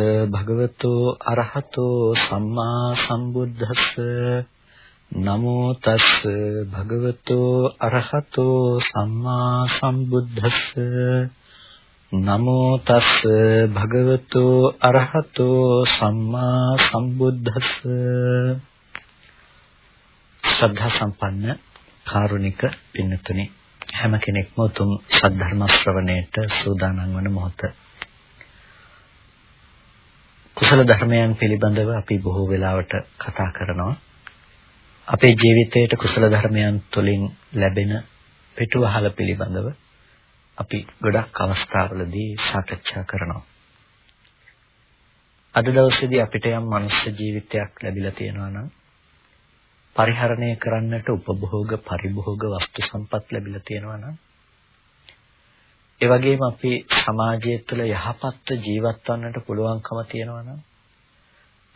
නමෝ තස් භගවතු අරහතෝ සම්මා සම්බුද්දස්ස. නමෝ තස් භගවතු අරහතෝ සම්මා සම්බුද්දස්ස. නමෝ තස් භගවතු අරහතෝ සම්මා සම්බුද්දස්ස. ශ්‍රද්ධා සම්පන්න කාරුණික පින්නතුනි හැම කෙනෙක්ම උතුම් සද්ධර්ම ශ්‍රවණයට සූදානම් වන මොහොත කුසල ධර්මයන් පිළිබඳව අපි බොහෝ වෙලාවට කතා කරනවා. අපේ ජීවිතයේ කුසල ධර්මයන් තුළින් ලැබෙන පිටුවහල පිළිබඳව අපි ගොඩක් අවස්ථාවලදී සාකච්ඡා කරනවා. අද දවසේදී අපිට යම් මනුෂ්‍ය ජීවිතයක් ලැබිලා තියෙනවා නම් පරිහරණය කරන්නට උපභෝග පරිභෝග වස්තු සම්පත් ලැබිලා තියෙනවා නම් ඒ වගේම අපි සමාජය තුළ යහපත්ව ජීවත් වන්නට පුළුවන්කම තියෙනවා නම්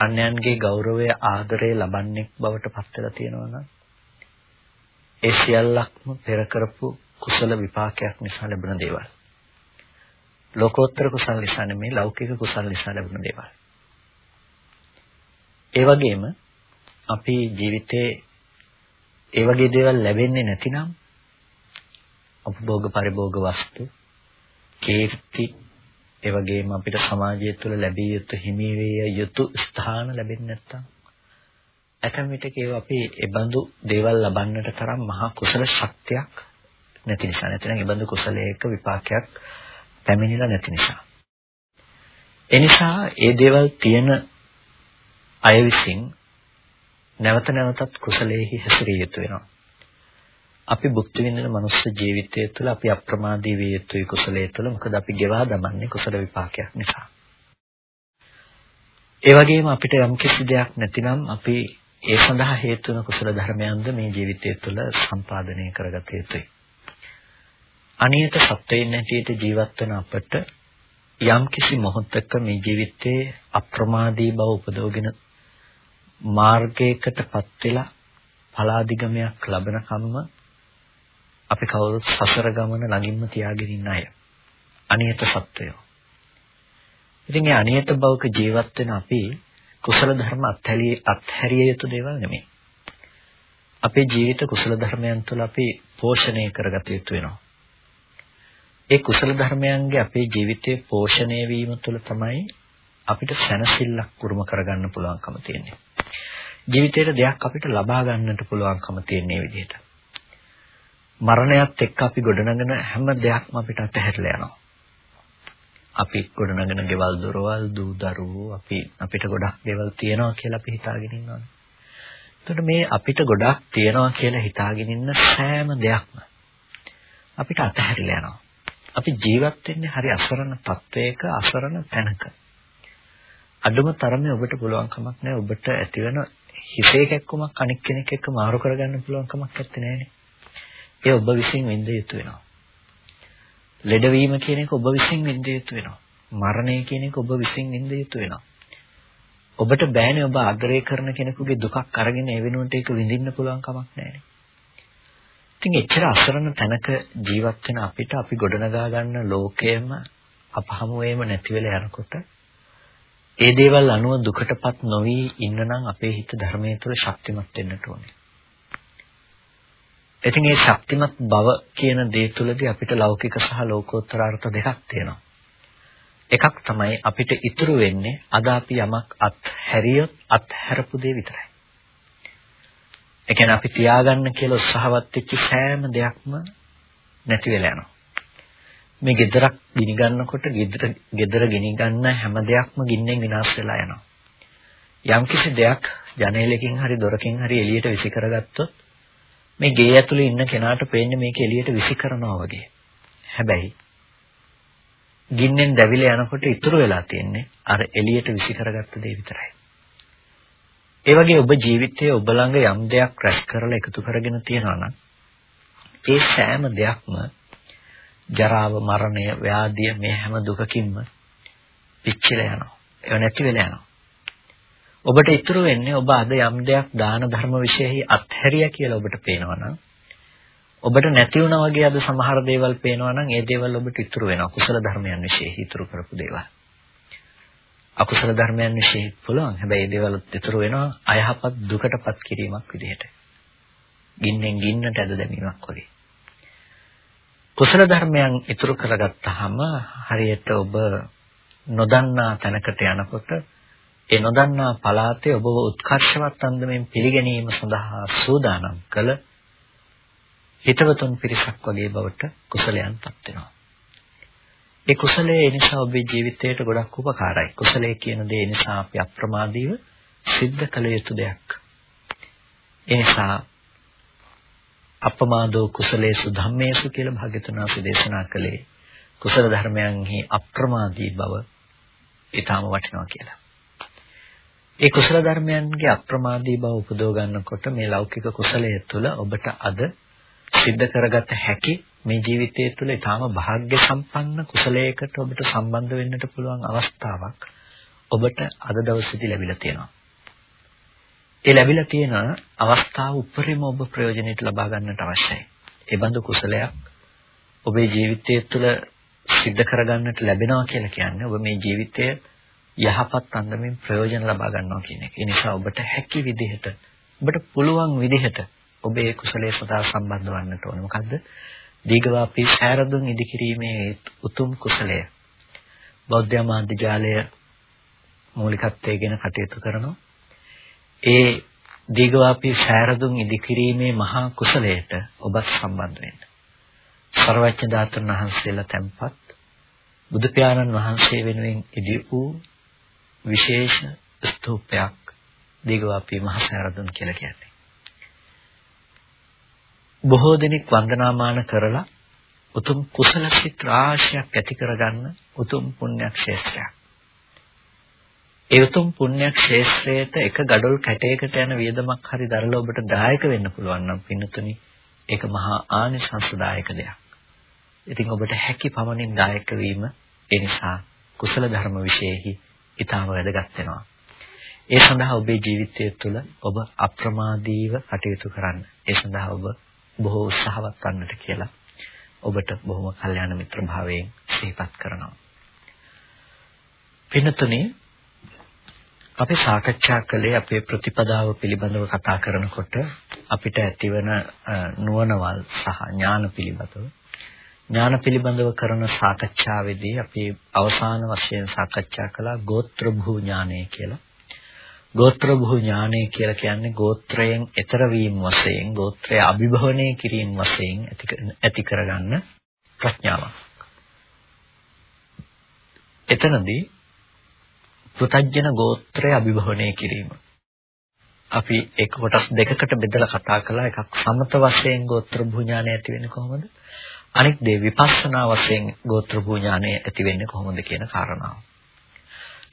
අන්යන්ගේ ගෞරවය ආදරය ලබන්නේ බවට පත් වෙලා තියෙනවා නම් ඒ සියල්ලක්ම පෙර කරපු කුසල විපාකයක් නිසා ලැබෙන දේවල්. ලෝකෝත්තර කුසල නිසා නෙමෙයි ලෞකික කුසල නිසා ලැබෙන දේවල්. ඒ වගේම අපි ජීවිතේ ඒ වගේ දේවල් ලැබෙන්නේ නැතිනම් උපභෝග පරිභෝග වස්තු කීර්ති ඒ වගේම අපිට සමාජය තුළ ලැබිය යුතු හිමි වේ යුතු ස්ථාන ලැබෙන්නේ නැත්තම් ඇතැම් විටක ඒවා අපි ඒබඳු දේවල් ලබන්නට තරම් මහා කුසල ශක්තියක් නැති නිසා. නැත්නම් ඒබඳු කුසලයක විපාකයක් පැමිණිලා නැති නිසා. එනිසා ඒ දේවල් තියෙන අය විසින් නැවත නැවතත් කුසලයේ හැසිරිය යුතු වෙනවා. අපි භුක්ති විඳින මනුස්ස ජීවිතය තුළ අපි අප්‍රමාදී විය යුතුයි කුසලයේ තුළ මොකද අපි ගෙවා දමන්නේ කුසල විපාකයක් නිසා. ඒ වගේම අපිට යම් කිසි දෙයක් නැතිනම් අපි ඒ සඳහා හේතු වෙන කුසල ධර්මයන්ද මේ ජීවිතය තුළ සම්පාදනය කරගත යුතුයි. අනියත සත්වයෙන් නැටියට ජීවත් වෙන අපට යම් කිසි මොහොතක මේ ජීවිතයේ අප්‍රමාදී බව උපදවගෙන මාර්ගයකටපත් වෙලා පලාදිගමයක් ලබන කම්ම අපි කවුරුත් සසර ගමන ළඟින්ම තියාගෙන ඉන්න අය. අනියත සත්වයෝ. ඉතින් ඒ අනියත බවක ජීවත් වෙන අපි කුසල ධර්ම අත්හැරිය අත්හැරිය යුතු දේවල් නෙමෙයි. අපේ ජීවිත කුසල ධර්මයන් තුළ අපි පෝෂණය කරගත යුතු වෙනවා. ඒ කුසල ධර්මයන්ගේ අපේ ජීවිතයේ පෝෂණය වීම තුළ තමයි අපිට සැනසෙල්ලක් උරුම කරගන්න පුළුවන්කම තියෙන්නේ. ජීවිතේට දෙයක් අපිට ලබා ගන්නට පුළුවන්කම තියෙන විදිහට. මරණයත් එක්ක අපි ගොඩනගන හැම දෙයක්ම අපිට අතහැරලා යනවා. අපි ගොඩනගන ගෙවල් දොරවල් දූ දරුවෝ අපි අපිට ගොඩක් දේවල් තියෙනවා කියලා අපි හිතාගෙන ඉන්නවානේ. එතකොට මේ අපිට ගොඩක් තියෙනවා කියලා හිතාගෙන ඉන්න සෑම දෙයක්ම අපිට අතහැරිලා යනවා. අපි ජීවත් වෙන්නේ හරි අසරණ තත්වයක අසරණ තැනක. අඩුම තරමේ ඔබට පුළුවන් කමක් නැහැ ඔබට ඇතිවෙන හිතේ කැක්කමක් අනික් කෙනෙක් එක්ක මාරු කරගන්න පුළුවන් කමක් නැත්තේ නෑනේ. ඒ ඔබ විසින් විඳ යුතු වෙනවා. ලෙඩවීම කියන එක ඔබ විසින් විඳ යුතු වෙනවා. මරණය කියන එක ඔබ විසින් විඳ යුතු වෙනවා. ඔබට බෑනේ ඔබ ආදරය කරන කෙනෙකුගේ දුකක් අරගෙන ඒ වෙනුවට ඒක විඳින්න පුළුවන් කමක් නැහැ. ඉතින් එච්චර අසරණ තැනක ජීවත් වෙන අපිට අපි ගොඩනගා ගන්න ලෝකයේම අපහමුවේම නැති වෙලා යනකොට ඒ දේවල් අනුව දුකටපත් නොවි ඉන්න නම් අපේ හිත ධර්මයේ තුල ශක්තිමත් වෙන්නට ඕනේ. ඉතින් මේ ශක්තිමත් බව කියන දේ තුළදී අපිට ලෞකික සහ ලෝකෝත්තර අර්ථ දෙකක් තියෙනවා. එකක් තමයි අපිට ඉතුරු වෙන්නේ අද අපි යමක් අත්හැරියොත් අත්හැරපු දේ විතරයි. ඒ කියන්නේ අපි තියාගන්න කියලා උත්සාහවත් වෙච්ච සෑම දෙයක්ම නැති වෙලා යනවා. මේ gedarak ගිනි ගන්නකොට gedara gedara ගිනි ගන්න හැම දෙයක්ම ගින්නෙන් විනාශ වෙලා යනවා. යම්කිසි දෙයක් ජනේලකින් හරි දොරකින් හරි එළියට විසි කරගත්තොත් මේ ගේ ඇතුලේ ඉන්න කෙනාට පේන්නේ මේක එළියට විසි කරනවා වගේ. හැබැයි ගින්නෙන් දැවිලා යනකොට ඉතුරු වෙලා තියෙන්නේ අර එළියට විසි කරගත්ත දේ විතරයි. ඒ වගේ ඔබ ජීවිතයේ ඔබ ළඟ යම් දෙයක් රැස් කරලා එකතු කරගෙන තියෙනවා නම් ඒ සෑම දෙයක්ම ජරාව, මරණය, ව්‍යාධිය මේ හැම දුකකින්ම පිච්චිලා යනවා. ඒව නැති වෙලා යනවා. ඔබට ඉතුරු වෙන්නේ ඔබ අද යම් දෙයක් දාන ධර්ම විශේෂයි අත්හැරියා කියලා ඔබට පේනවනම් ඔබට නැති වුණා වගේ අද සමහර දේවල් පේනවා නම් ඒ දේවල් ඔබට ඉතුරු වෙනවා කුසල ධර්මයන් විශේෂයි ඉතුරු කරපු දේවල්. අකුසල ධර්මයන් විශ්ේ පුළුවන්. හැබැයි ඒ දේවල් ඉතුරු වෙනවා අයහපත් දුකටපත් කිරීමක් විදිහට. ගින්නෙන් ගින්නට ඇද දැමීමක් වගේ. කුසල ධර්මයන් ඉතුරු කරගත්තාම හරියට ඔබ නොදන්නා තැනකට යනකොට ඒ නොදන්නා පළාතේ ඔබව උත්කර්ෂවත් අන්දමින් පිළිගැනීම සඳහා සූදානම් කළ හිතවතුන් පිරිසක් වගේ බවට කුසලයන්පත් වෙනවා. ඒ කුසලයේ ඒ නිසා ඔබේ ජීවිතයට ගොඩක් උපකාරයි. කුසලයේ කියන දේ නිසා අපි අප්‍රමාදීව සිද්ධ කළ යුතු දෙයක්. ඒ නිසා අපමාදෝ කුසලේසු ධම්මේසු කියලා භාග්‍යතුන් වහන්සේ දේශනා කළේ කුසල ධර්මයන්හි අප්‍රමාදී බව ඊටාම වටිනවා කියලා. ඒ කුසල ධර්මයන්ගේ අප්‍රමාදී බව උපදව ගන්නකොට මේ ලෞකික කුසලයේ තුල ඔබට අද සිද්ධ කරගත හැකි මේ ජීවිතය තුළ ඊටාම වාග්ය සම්පන්න කුසලයකට ඔබට සම්බන්ධ වෙන්නට පුළුවන් අවස්ථාවක් ඔබට අද දවසේදී ලැබිලා තියෙනවා. ඒ ලැබිලා තියෙන අවස්ථාව උපරිම ඔබ ප්‍රයෝජනෙට ලබා ගන්නට අවශ්‍යයි. ඒ බඳු කුසලයක් ඔබේ ජීවිතය තුළ සිද්ධ කරගන්නට ලැබෙනවා කියලා කියන්නේ ඔබ මේ ජීවිතය යහපත් අන්දමින් ප්‍රයෝජන ලබා ගන්නවා කියන එක. ඒ නිසා ඔබට හැකි විදිහට ඔබට පුළුවන් විදිහට ඔබේ කුසලයේ සදා සම්බන්ධ වන්නට ඕන. මොකද්ද? දීඝවාපී සෑරදුන් ඉදිකිරීමේ උතුම් කුසලය. බෞද්ධ මාධ්‍ය ජාලය මූලිකත්වයෙන් කටයුතු කරනවා. ඒ දීඝවාපී සෑරදුන් ඉදිකිරීමේ මහා කුසලයට ඔබත් සම්බන්ධ වෙන්න. සර්වඥ ධාතුන් වහන්සේලා තැන්පත් බුදු පියාණන් වහන්සේ වෙනුවෙන් ඉදි වූ විශේෂ ස්තූපයක් දීඝවාපී මහ සෑරදුන් කියලා කියන්නේ. බොහෝ දෙනෙක් වන්දනාමාන කරලා උතුම් කුසල සිත් රාශියක් ඇති කරගන්න උතුම් පුණ්‍යක් ශේෂ්ත්‍රයක්. ඒ උතුම් පුණ්‍යක් ශේෂ්ත්‍රයට එක gadol කැටයකට යන වියදමක් හරි දරලා ඔබට දායක වෙන්න පුළුවන් නම් පින්නතුනි ඒක මහා ආනිසංසදායක දෙයක්. ඉතින් ඔබට හැකි පමණින් දායක වීම ඒ නිසා කුසල ධර්ම විශේෂෙහි ඊටම වැදගත් වෙනවා. ඒ සඳහා ඔබේ ජීවිතය තුළ ඔබ අප්‍රමාදීව කටයුතු කරන්න. ඒ සඳහා ඔබ බොහෝ උත්සාහවත් වන්නට කියලා ඔබට බොහොම කල්යාණ මිත්‍ර භාවයෙන් සිහිපත් කරනවා. පින්තුනේ අපි සාකච්ඡා කළේ අපේ ප්‍රතිපදාව පිළිබඳව කතා කරනකොට අපිට ඇතිවන නුවණවල් සහ ඥාන පිළිබඳව ඥාන පිළිබඳව කරන සාකච්ඡාවේදී අපි අවසාන වශයෙන් සාකච්ඡා කළා ගෝත්‍ර භූ ඥානය කියලා. ගෝත්‍ර භූ ඥානය කියලා කියන්නේ ගෝත්‍රයෙන් එතර වීම වශයෙන් ගෝත්‍රය අභිභවනය කිරීම වශයෙන් ඇති කරගන්න ප්‍රඥාවක්. එතනදී පෘතජන ගෝත්‍රය අභිභවනය කිරීම. අපි එක කොටස් දෙකකට බෙදලා කතා කළා එකක් සමත වශයෙන් ගෝත්‍ර භූ ඥානය ඇති වෙන්නේ කොහොමද? අනෙක් දේ විපස්සනා වශයෙන් ගෝත්‍ර භූ ඥානය ඇති වෙන්නේ කොහොමද කියන කාරණාව.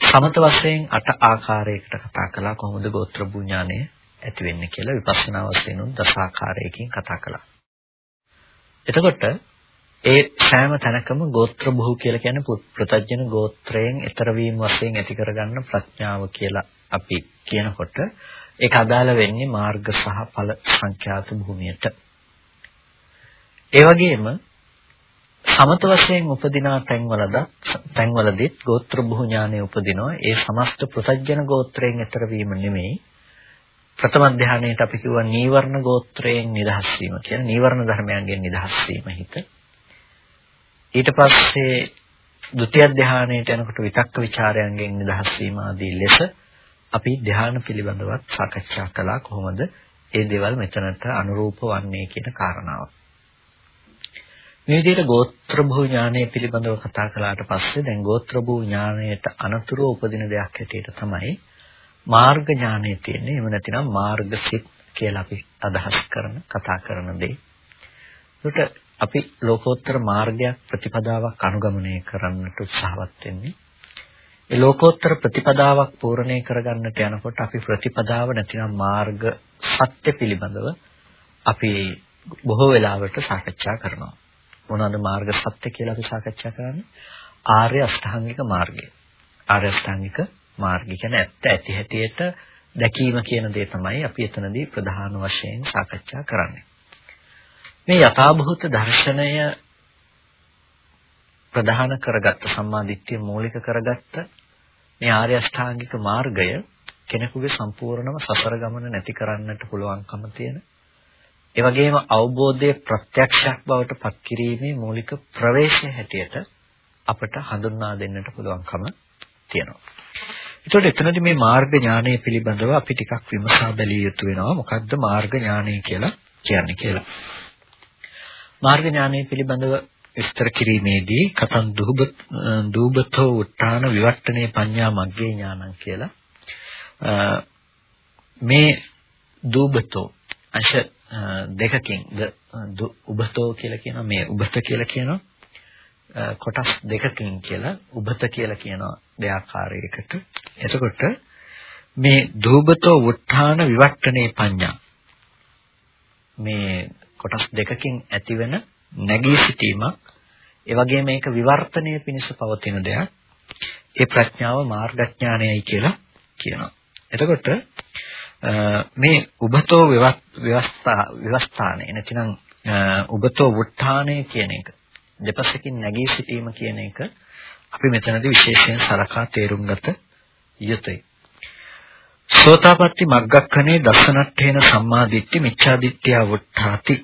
සමත වශයෙන් අට ආකාරයකට කතා කළා කොහොමද ගෝත්‍ර භුඥානය ඇති වෙන්නේ කියලා විපස්සනා වශයෙන් උන් දස ආකාරයකින් කතා කළා. එතකොට ඒ සෑම තැනකම ගෝත්‍ර භූ කියලා කියන්නේ ප්‍රත්‍යජන ගෝත්‍රයෙන් ඊතර වීම වශයෙන් ඇති කරගන්න ප්‍රඥාව කියලා අපි කියනකොට ඒක අදාළ වෙන්නේ මාර්ග සහ ඵල සංඛ්‍යාත භූමියට. ඒ වගේම සමත වශයෙන් උපදිනා තැන්වලද තැන්වලදීත් ගෝත්‍ර භූ ඥානය උපදිනවා. ඒ සමස්ත පෘථග්ජන ගෝත්‍රයෙන් ඈතර වීම නෙමෙයි. ප්‍රථම ධානයේට අපි කියුවා නීවරණ ගෝත්‍රයෙන් නිදහස් වීම කියලා. නීවරණ ධර්මයන්ගෙන් නිදහස් වීම හිත. ඊට පස්සේ ဒုတိ ය ධානයේට යනකොට විතක්ක ਵਿਚාරයන්ගෙන් නිදහස් වීම ආදී ලෙස අපි ධාන පිළිබඳවත් සාකච්ඡා කළා කොහොමද ඒ දේවල් මෙතනට අනුරූප වන්නේ කියන කාරණාව. මේ විදිහට ගෝත්‍ර භූ ඥානය පිළිබඳව කතා කළාට පස්සේ දැන් ගෝත්‍ර භූ ඥානයට අනතුරු උපදින දෙයක් හැටියට තමයි මාර්ග ඥානය තියෙන්නේ. එහෙම නැතිනම් මාර්ග සිත් කියලා අපි අදහස් කරන කතා කරන දේ. ඒකට අපි ලෝකෝත්තර මාර්ගයක් ප්‍රතිපදාවක් අනුගමනය කරන්නට උත්සාහවත් වෙන්නේ. ඒ ලෝකෝත්තර ප්‍රතිපදාවක් පූර්ණේ කරගන්නට යනකොට අපි ප්‍රතිපදාව නැතිනම් මාර්ග සත්‍ය පිළිබඳව අපි බොහෝ වෙලාවට සාකච්ඡා කරනවා. මොනවාද මාර්ග සත්‍ය කියලා අපි සාකච්ඡා කරන්නේ? ආර්ය අෂ්ටාංගික මාර්ගය. ආර්ය අෂ්ටාංගික මාර්ගය කියන්නේ ඇත්ත ඇති හැටියට දැකීම කියන දේ තමයි අපි එතනදී ප්‍රධාන වශයෙන් සාකච්ඡා කරන්නේ. මේ යථාභූත දර්ශනය ප්‍රධාන කරගත්ත සම්මාදිට්ඨිය මූලික කරගත්ත මේ ආර්ය අෂ්ටාංගික මාර්ගය කෙනෙකුගේ සම්පූර්ණම සසර ගමන නැති කරන්නට පුළුවන්කම තියෙන ඒ වගේම අවබෝධයේ ප්‍රත්‍යක්ෂයක් බවට පත් කිරීමේ මූලික ප්‍රවේශය හැටියට අපට හඳුන්වා දෙන්නට පුළුවන්කම තියෙනවා. ඒතකොට එතනදී මේ මාර්ග ඥානය පිළිබඳව අපි ටිකක් විමසා බැලිය යුතු වෙනවා. මොකද්ද මාර්ග ඥානය කියලා කියන්නේ කියලා. මාර්ග ඥානය පිළිබඳව විස්තර කිරීමේදී කතන් දූබතෝ උත්තාන විවට්ටනේ පඤ්ඤා මග්ගේ ඥානං කියලා මේ දූබතෝ අංශ දෙකකින් උබතෝ කියලා කියනවා මේ උබත කියලා කියනවා කොටස් දෙකකින් කියලා උබත කියලා කියනවා දෙආකාරයකට. එතකොට මේ දූබතෝ උත්ථාන විවට්ටනේ පඤ්ඤා මේ කොටස් දෙකකින් ඇතිවෙන නැගී සිටීමක් ඒ වගේම මේක විවර්තනය පිණිස පවතින දෙයක්. ඒ ප්‍රඥාව මාර්ගඥානයයි කියලා කියනවා. එතකොට මේ උබතෝ ව්‍යවස්ථා ව්‍යවස්ථානේ නැතිනම් උබතෝ වුත්ථානය කියන එක දෙපසකින් නැගී සිටීම කියන එක අපි මෙතනදී විශේෂයෙන් සලකා තේරුම් ගත යුතුයි. සෝතාපට්ටි මග්ගක්ඛනේ දසනට්ඨේන සම්මාදිට්ඨි මිච්ඡාදිට්ඨිය වුත්ථාති.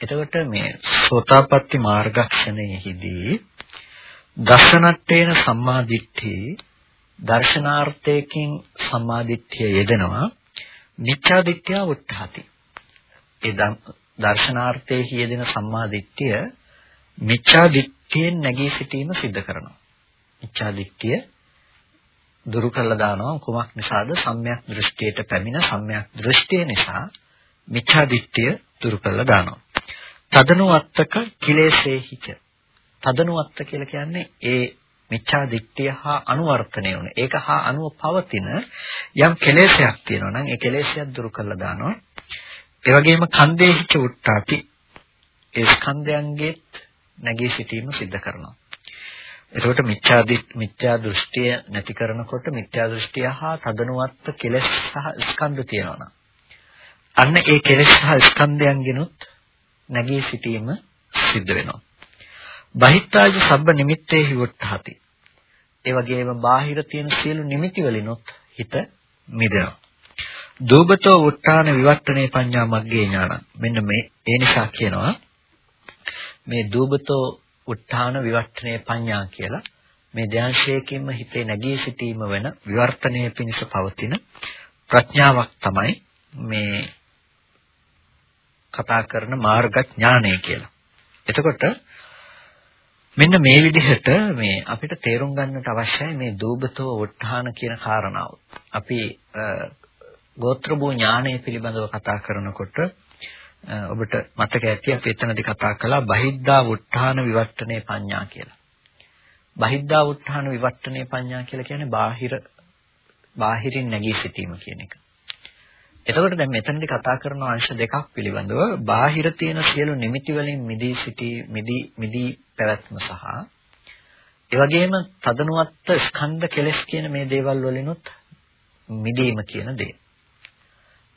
එතකොට මේ සෝතාපට්ටි මාර්ගක්ෂණයෙහිදී දසනට්ඨේන සම්මාදිට්ඨි දර්ශනාර්ථයකින් සම්මාදිට්ඨිය යෙදෙනවා මිච්ඡාදිට්ඨිය වුත්ථාති. ඒ දර්ශනාර්ථයේ යෙදෙන සම්මා දිට්ඨිය මිච්ඡා දිට්ඨියෙන් නැගී සිටීම සිද්ධ කරනවා. මිච්ඡා දිට්ඨිය දුරු කළා දානවා කුමක් නිසාද? සම්‍යක් දෘෂ්ටියට පැමිණ සම්‍යක් දෘෂ්ටිය නිසා මිච්ඡා දිට්ඨිය දුරු කළා දානවා. තදනුවත්තක කිලේශේහිච. තදනුවත්ත කියලා කියන්නේ ඒ මිච්ඡා දිට්ඨිය හා අනුවර්තනය වුණ. ඒක හා අනුව පවතින යම් කෙලෙසයක් තියෙනවා නම් ඒ කෙලෙසයක් දුරු කළා දානවා. ඒ වගේම කන්දේහිච උට්ටාති ඒ ස්කන්ධයන්ගෙත් නැගී සිටීම සිද්ධ කරනවා. එතකොට මිත්‍යා මිත්‍යා දෘෂ්ටිය නැති කරනකොට මිත්‍යා දෘෂ්ටිය හා තදනුවත් කෙලෙස් සහ ස්කන්ධ තියෙනවා. අන්න ඒ කෙලෙස් සහ ස්කන්ධයන්ගෙනුත් නැගී සිටීම සිද්ධ වෙනවා. බහිත්තාජ සබ්බ නිමිත්තේ හිවට්ටහති. ඒ වගේම බාහිර තියෙන සියලු නිමිති වලිනුත් හිත මිදෙනවා. දූබතෝ උත්තාන විවට්ටනේ පඤ්ඤා මග්ගේ ඥාන. මෙන්න මේ ඒ නිසා කියනවා මේ දූබතෝ උත්තාන විවට්ටනේ පඤ්ඤා කියලා මේ ධ්‍යානශයකින්ම හිතේ නැගී සිටීම වෙන විවර්තනයේ පිණිස පවතින ප්‍රඥාවක් තමයි මේ කතා කරන මාර්ග ඥානය කියලා. එතකොට මෙන්න මේ විදිහට මේ අපිට තේරුම් ගන්නට අවශ්‍යයි මේ දූබතෝ උත්හාන කියන කාරණාව. අපි ගෝත්‍ර භූ ඥානය පිළිබඳව කතා කරනකොට ඔබට මතක ඇති අපි එතනදී කතා කළා බහිද්දා වුත්ථාන විවට්ටනේ පඤ්ඤා කියලා. බහිද්දා වුත්ථාන විවට්ටනේ පඤ්ඤා කියලා කියන්නේ බාහිර බාහිරින් නැගී සිටීම කියන එක. එතකොට දැන් මෙතනදී කතා කරන අංශ දෙකක් පිළිබඳව බාහිර තියෙන සියලු නිමිති වලින් මිදී සිටි මිදී මිදී පැවැත්ම සහ ඒ වගේම තදනුවත් ස්කන්ධ කෙලස් කියන මේ දේවල් වලිනුත් මිදීම කියන දේ.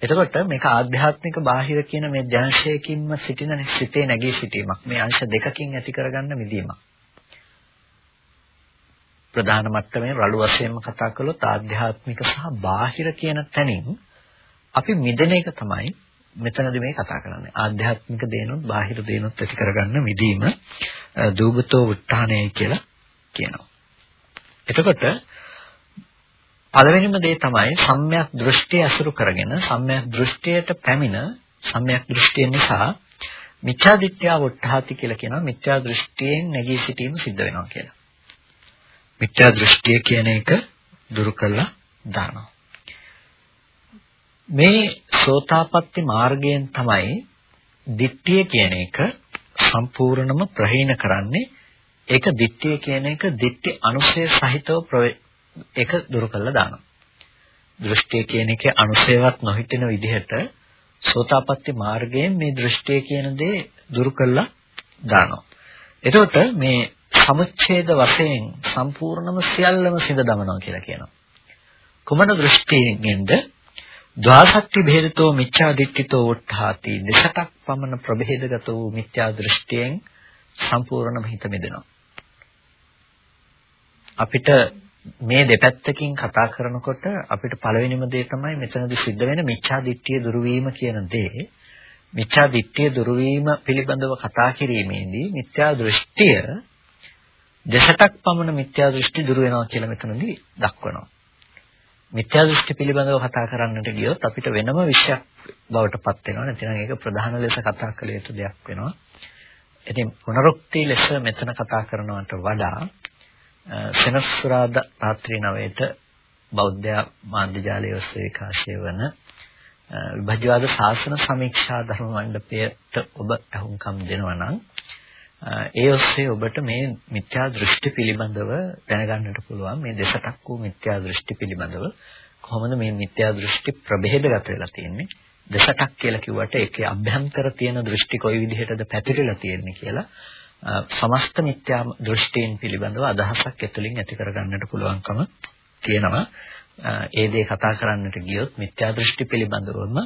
එතකොට මේක ආධ්‍යාත්මික බාහිර කියන මේ දැංශයකින්ම සිටින සිතේ නැගී සිටීමක්. මේ අංශ දෙකකින් ඇති කරගන්න මිදීමක්. ප්‍රධාන මට්ටමේ රළු වශයෙන්ම කතා කළොත් ආධ්‍යාත්මික සහ බාහිර කියන තැනින් අපි මිදෙන එක තමයි මෙතනදී මේ කතා කරන්නේ. ආධ්‍යාත්මික දේනොත් බාහිර දේනොත් ඇති කරගන්න මිදීම දූබතෝ උත්හානයයි කියලා කියනවා. එතකොට පළවෙනිම දේ තමයි සම්‍යක් දෘෂ්ටිය අසුරු කරගෙන සම්‍යක් දෘෂ්ටියට පැමිණ සම්‍යක් දෘෂ්ටිය නිසා මිත්‍යා දිට්ඨිය වොට්ටහති කියලා කියනවා මිත්‍යා දෘෂ්ටියෙන් නැගී සිටීම සිද්ධ වෙනවා කියලා. මිත්‍යා දෘෂ්ටිය කියන එක දුරු කළා දානවා. මේ සෝතාපට්ටි මාර්ගයෙන් තමයි දිට්ඨිය කියන එක සම්පූර්ණම ප්‍රහීන කරන්නේ. ඒක දිට්ඨිය කියන එක දිට්ඨි අනුසය සහිතව ඒක දුරු කළා දානවා. දෘෂ්ටිය කියන එකේ අනුසේවත් නොහිටින විදිහට සෝතාපට්ටි මාර්ගයෙන් මේ දෘෂ්ටිය කියන දේ දුරු කළා දානවා. එතකොට මේ සමුච්ඡේද වශයෙන් සම්පූර්ණම සියල්ලම සිඳ දමනවා කියලා කියනවා. කුමන දෘෂ්ටියෙන්ද? ද්වාසක්ති භේදතෝ මිච්ඡා දිට්ඨිතෝ උත්හාති. දෙසටක් පමණ ප්‍රභේදගත වූ මිත්‍යා දෘෂ්ටියෙන් සම්පූර්ණම හිත මිදෙනවා. අපිට මේ දෙපැත්තකින් කතා කරනකොට අපිට පළවෙනිම දේ තමයි මෙතනදී සිද්ධ වෙන මිච්ඡා දිට්ඨිය දුරු වීම කියන දේ. මිච්ඡා දිට්ඨිය දුරු වීම පිළිබඳව කතා කිරීමේදී මිත්‍යා දෘෂ්ටිය දසටක් පමණ මිත්‍යා දෘෂ්ටි දුරු වෙනවා කියලා මෙතනදී දක්වනවා. මිත්‍යා දෘෂ්ටි පිළිබඳව කතා කරන්නට ගියොත් අපිට වෙනම විෂයක් බවට පත් වෙනවා. නැත්නම් ඒක ප්‍රධාන ලෙස කතා කළ යුතු දෙයක් වෙනවා. ඉතින් පුනරුක්ති ලෙස මෙතන කතා කරනවට වඩා සෙනසුරාදා රාත්‍රී 9ට බෞද්ධ මාධ්‍ය ජාලයේ ඔස්සේ විකාශය වන විභජ්‍යවාද ශාසන සමීක්ෂා ධර්ම මණ්ඩපයට ඔබ අහුම්කම් දෙනවා නම් ඒ ඔස්සේ ඔබට මේ මිත්‍යා දෘෂ්ටි පිළිබඳව දැනගන්නට පුළුවන් මේ දෙසටක් වූ මිත්‍යා දෘෂ්ටි පිළිබඳව කොහොමද මේ මිත්‍යා දෘෂ්ටි ප්‍රභේදගත වෙලා තියෙන්නේ? දෙසටක් කියලා කිව්වට ඒකේ අභ්‍යන්තර තියෙන දෘෂ්ටි කොයි විදිහටද පැතිරෙලා තියෙන්නේ කියලා සමස්ත මිත්‍යා දෘෂ්ටීන් පිළිබඳව අදහසක් ඇතුලින් ඇති කරගන්නට පුළුවන්කම තියෙනවා. ඒ දේ කතා කරන්නට ගියොත් මිත්‍යා දෘෂ්ටි පිළිබඳවම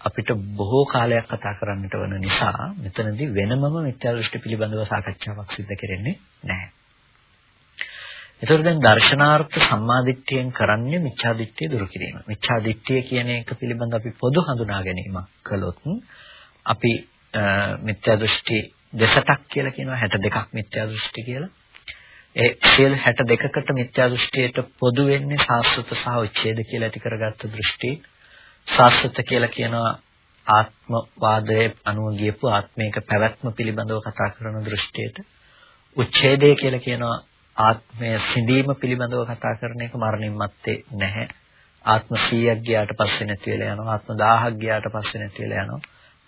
අපිට බොහෝ කාලයක් කතා කරන්නට වන නිසා මෙතනදී වෙනමම මිත්‍යා දෘෂ්ටි පිළිබඳව සාකච්ඡාවක් සිදු කරන්නේ නැහැ. ඒතර දැන් දර්ශනාර්ථ සම්මාදිට්ඨියෙන් කරන්නේ මිච්ඡාදිට්ඨිය දුරු කිරීම. මිච්ඡාදිට්ඨිය කියන එක පිළිබඳ අපි පොදු හඳුනා ගැනීමක් කළොත් අපි මිත්‍යා දෘෂ්ටි දෙසටක් කියලා කියනවා 62ක් මිත්‍යා දෘෂ්ටි කියලා. ඒ සියලු 62කට මිත්‍යා දෘෂ්ටියට පොදු වෙන්නේ සාස්වත සහ උච්ඡේද කියලා ඇති කරගත්ත දෘෂ්ටි. සාස්වත කියලා කියනවා ආත්මවාදයේ අනුව ගියපු ආත්මයක පැවැත්ම පිළිබඳව කතා කරන දෘෂ්ටියට. උච්ඡේදය කියලා කියනවා ආත්මය සිඳීම පිළිබඳව කතා කරන එක මරණින් මත්තේ නැහැ. ආත්ම 100ක් ගියාට පස්සේ නැති වෙලා යනවා. ආත්ම 1000ක් ගියාට පස්සේ නැති වෙලා යනවා.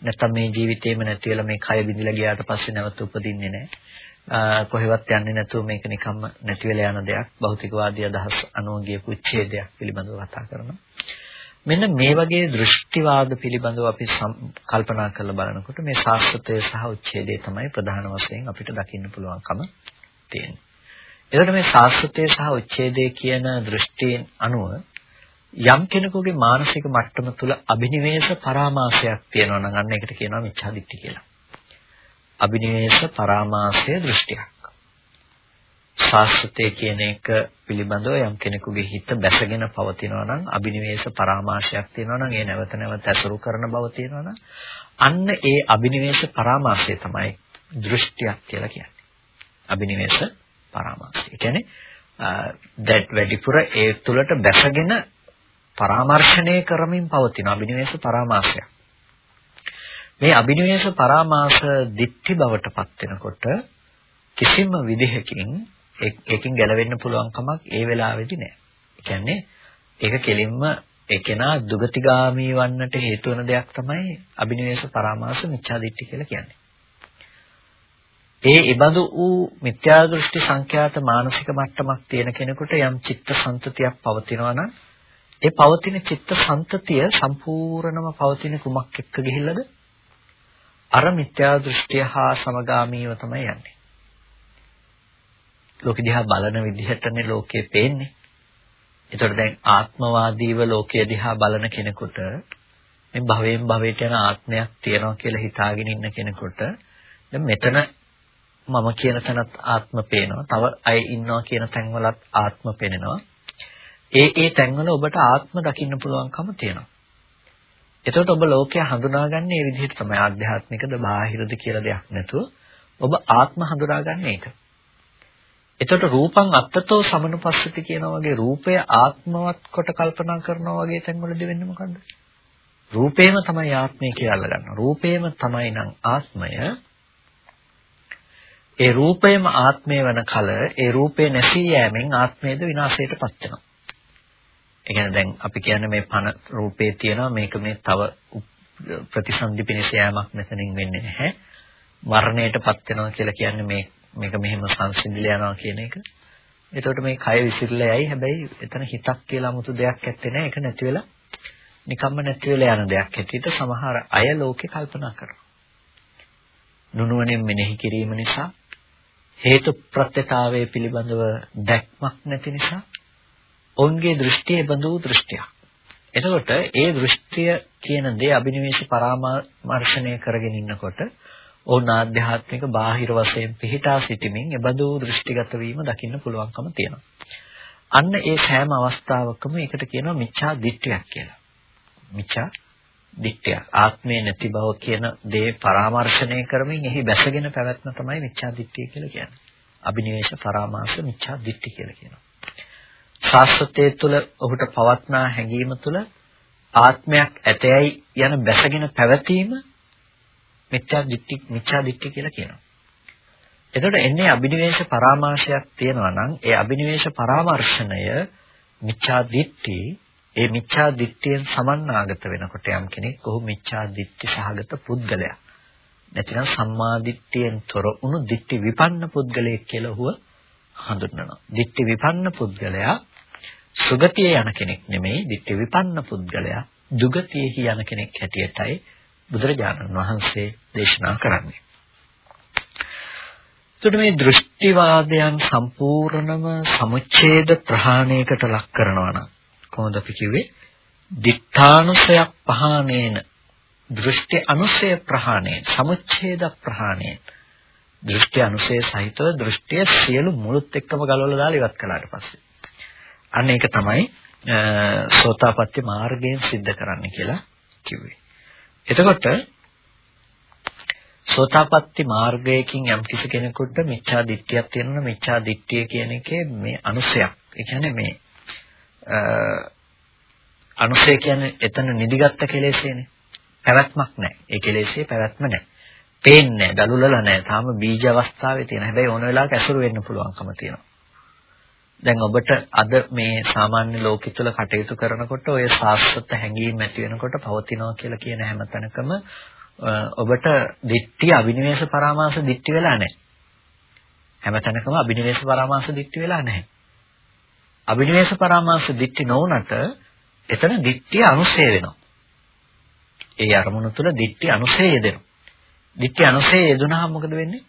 නැත්නම් මේ ජීවිතේම නැති වෙලා මේ කය බිඳිලා ගියාට පස්සේ නැවත උපදින්නේ නැහැ. කොහෙවත් යන්නේ නැතුව මේක නිකම්ම නැති වෙලා යන දෙයක් භෞතිකවාදී අදහස් අනුව ගියපු උච්ඡේදයක් පිළිබඳව කතා කරනවා. මෙන්න මේ වගේ දෘෂ්ටිවාද පිළිබඳව අපි කල්පනා කරලා බලනකොට මේ ශාස්ත්‍රය සහ උච්ඡේදය තමයි ප්‍රධාන වශයෙන් අපිට දකින්න පුළුවන්කම තියෙන්නේ. එතකොට මේ ශාස්ත්‍රය සහ උච්ඡේදය කියන දෘෂ්ටීන් අනුව යම් කෙනෙකුගේ මානසික මට්ටම තුළ අභිනිවේෂ පරාමාසයක් තියෙනවා නම් අන්න ඒකට කියනවා මිච්ඡාදිට්ඨි කියලා. අභිනිවේෂ පරාමාසය දෘෂ්ටියක්. ශාස්ත්‍රය කියන එක පිළිබඳව යම් කෙනෙකුගේ හිත බැසගෙන පවතිනවා නම් අභිනිවේෂ පරාමාශයක් තියෙනවා නම් ඒ නැවත නැවත ඇසුරු කරන බව තියෙනවා නම් අන්න ඒ අභිනිවේෂ පරාමාශය තමයි දෘෂ්ටියක් කියලා කියන්නේ. අභිනිවේෂ පරාමාශය. ඒ කියන්නේ that වැඩිපුර ඒ තුලට බැසගෙන පරාමර්ශණය කරමින් පවතින අභිනිවේෂ පරාමාශයක්. මේ අභිනිවේෂ පරාමාස දික්ටි බවට පත් වෙනකොට කිසිම විදිහකින් ඒකෙන් ගැලවෙන්න පුළුවන් කමක් ඒ වෙලාවේදී නැහැ. ඒ කියන්නේ ඒක කෙලින්ම ඒකේනා දුගතිගාමී වන්නට හේතු වෙන දෙයක් තමයි අභිනිවේෂ පරාමාස මිච්ඡාදිට්ඨි කියලා කියන්නේ. ඒ ඉබඳු වූ මිත්‍යා දෘෂ්ටි සංඛ්‍යාත මානසික මට්ටමක් තියෙන කෙනෙකුට යම් චිත්ත සන්තතියක් පවතිනවා නම් ඒ පවතින චිත්ත සන්තතිය සම්පූර්ණම පවතින කුමක් එක්ක ගිහිල්ලාද? අර මිත්‍යා දෘෂ්ටිය හා සමගාමීව තමයි යන්නේ. ලෝකෙ දිහා බලන විදිහටනේ ලෝකේ පේන්නේ. ඒතකොට දැන් ආත්මවාදීව ලෝකය දිහා බලන කෙනෙකුට මේ භවයෙන් භවයට යන ආත්මයක් තියෙනවා කියලා හිතාගෙන ඉන්න කෙනෙකුට දැන් මෙතන මම කියන තැනත් ආත්ම පේනවා. තව අය ඉන්නවා කියන තැන්වලත් ආත්ම පේනවා. ඒ ඒ තැන්වල ඔබට ආත්ම දකින්න පුළුවන්කම තියෙනවා. එතකොට ඔබ ලෝකය හඳුනාගන්නේ මේ විදිහට තමයි ආධ්‍යාත්මිකද බාහිරද කියලා දෙයක් නැතුව ඔබ ආත්ම හඳුනාගන්නේ ඒක. එතකොට රූපං අත්තතෝ සමනුපස්සති කියනා වගේ රූපය ආත්මවත් කොට කල්පනා කරනවා වගේ තැන්වලදී වෙන්නේ මොකද්ද? රූපේම තමයි ආත්මය කියලා අල්ලගන්නවා. රූපේම තමයි නම් ආත්මය. ඒ රූපයම ආත්මය වෙන කල ඒ රූපේ නැසී යෑමෙන් ආත්මයද විනාශයටපත් වෙනවා. ඒ කියන්නේ දැන් අපි කියන්නේ මේ පන රූපේ තියෙනවා මේක මේ තව ප්‍රතිසන්දි පිණිස යෑමක් මෙතනින් වෙන්නේ නැහැ. මරණයටපත් වෙනවා කියලා කියන්නේ මේ මේක මෙහෙම සංසිඳිලා යනවා කියන එක. එතකොට මේ කය විසිරලා යයි හැබැයි එතන හිතක් කියලා 아무තු දෙයක් ඇත්තේ නැහැ. ඒක නැති වෙලා නිකම්ම නැති වෙලා යන දෙයක් හැටියට සමහර අය ලෝකේ කල්පනා කරනවා. නුනුවණින් මෙනෙහි කිරීම නිසා හේතු ප්‍රත්‍යතාවයේ පිළිබඳව දැක්මක් නැති නිසා ඔවුන්ගේ දෘෂ්ටිය බඳු දෘෂ්ටියක්. එතකොට ඒ දෘෂ්ටිය කියන දේ අභිනිවේෂ පරාමර්ශණය කරගෙන ඉන්නකොට ඔවුන් ආධ්‍යාත්මික බාහිර වශයෙන් පිහිටා සිටීමෙන් එබඳු දෘෂ්ටිගත වීම දකින්න පුළුවන්කම තියෙනවා. අන්න ඒ සෑම අවස්ථාවකම ඒකට කියනවා මිච්ඡා දිට්ඨියක් කියලා. මිච්ඡා දිට්ඨියක්. ආත්මේ නැති බව කියන දේ පරාමර්ශණය කරමින් එහි බැසගෙන පැවැත්ම තමයි මිච්ඡා දිට්ඨිය කියලා කියන්නේ. අබිනිවේෂ පරාමාස මිච්ඡා දිට්ඨි කියලා කියනවා. ශාස්ත්‍රයේ තුල ඔහුට පවත්නා හැඟීම තුල ආත්මයක් ඇතයයි යන බැසගෙන පැවතීම මිත්‍යා දිට්ඨි මිච්ඡා දිට්ඨි කියලා කියනවා. එතකොට එන්නේ අබිනිවේෂ පරාමාශයක් තියෙනවා නම් ඒ අබිනිවේෂ පරාමර්ශණය මිච්ඡා දිට්ඨි ඒ මිච්ඡා දිට්ඨියෙන් සමන්නාගත වෙනකොට යම් කෙනෙක් ඔහු මිච්ඡා දිට්ඨි සහගත පුද්ගලයා. නැතිනම් සම්මා දිට්ඨියෙන් තොර වුණු දිට්ඨි විපන්න පුද්ගලයෙක් කියලා ඔහුව හඳුන්වනවා. දිට්ඨි විපන්න පුද්ගලයා සුගතිය යන කෙනෙක් නෙමෙයි දිට්ඨි විපන්න පුද්ගලයා දුගතියෙහි යන කෙනෙක් හැටියටයි බුදුරජාණන් වහන්සේ දේශනා කරන්නේ. එතකොට මේ දෘෂ්ටිවාදයන් සම්පූර්ණම සමුච්ඡේද ප්‍රහාණයකට ලක් කරනවා නම් කොහොමද අපි කිව්වේ? දිඨානුසයක් පහානේන දෘෂ්ටි අනුසය ප්‍රහාණයෙන් සමුච්ඡේද ප්‍රහාණයෙන් දෘෂ්ටි අනුසය සහිතව දෘෂ්ටිය සියලු මුළුත් එක්කම ගලවලා දාලා ඉවත් කළාට පස්සේ අන්න ඒක තමයි සෝතාපට්ටි මාර්ගයෙන් සිද්ධ කරන්න කියලා කිව්වේ. එතකොට සෝතාපට්ටි මාර්ගයකින් යම් කිසි කෙනෙකුට මිච්ඡා දිට්ඨියක් තියෙනවා මිච්ඡා දිට්ඨිය කියන එකේ මේ අනුසයක්. ඒ කියන්නේ මේ අනුසය කියන්නේ එතන නිදිගත්ත කෙලෙසේනේ. පැවැත්මක් නැහැ. ඒ කෙලෙසේ පැවැත්ම නැහැ. පේන්නේ නැහැ, දලුලලා නැහැ. තාම බීජ අවස්ථාවේ තියෙන. හැබැයි ඕන වෙලාවක ඇසුරු වෙන්න පුළුවන්කම තියෙනවා. දැන් ඔබට අද මේ සාමාන්‍ය ලෝකෙ තුල කටයුතු කරනකොට ඔය සාස්වත හැඟීම් ඇති වෙනකොට පවතිනවා කියලා කියන හැම තැනකම ඔබට දිට්ඨි අභිනිවේෂ පරාමාස දිට්ඨි වෙලා නැහැ. හැමතැනකම අභිනිවේෂ පරාමාස දිට්ඨි වෙලා නැහැ. අභිනිවේෂ පරාමාස දිට්ඨි නොවුනට එතන දිට්ඨිය අනුසය වෙනවා. ඒ අරමුණ තුළ දිට්ඨි අනුසය යෙදෙනවා. දිට්ඨි අනුසය යෙදුනහම මොකද වෙන්නේ?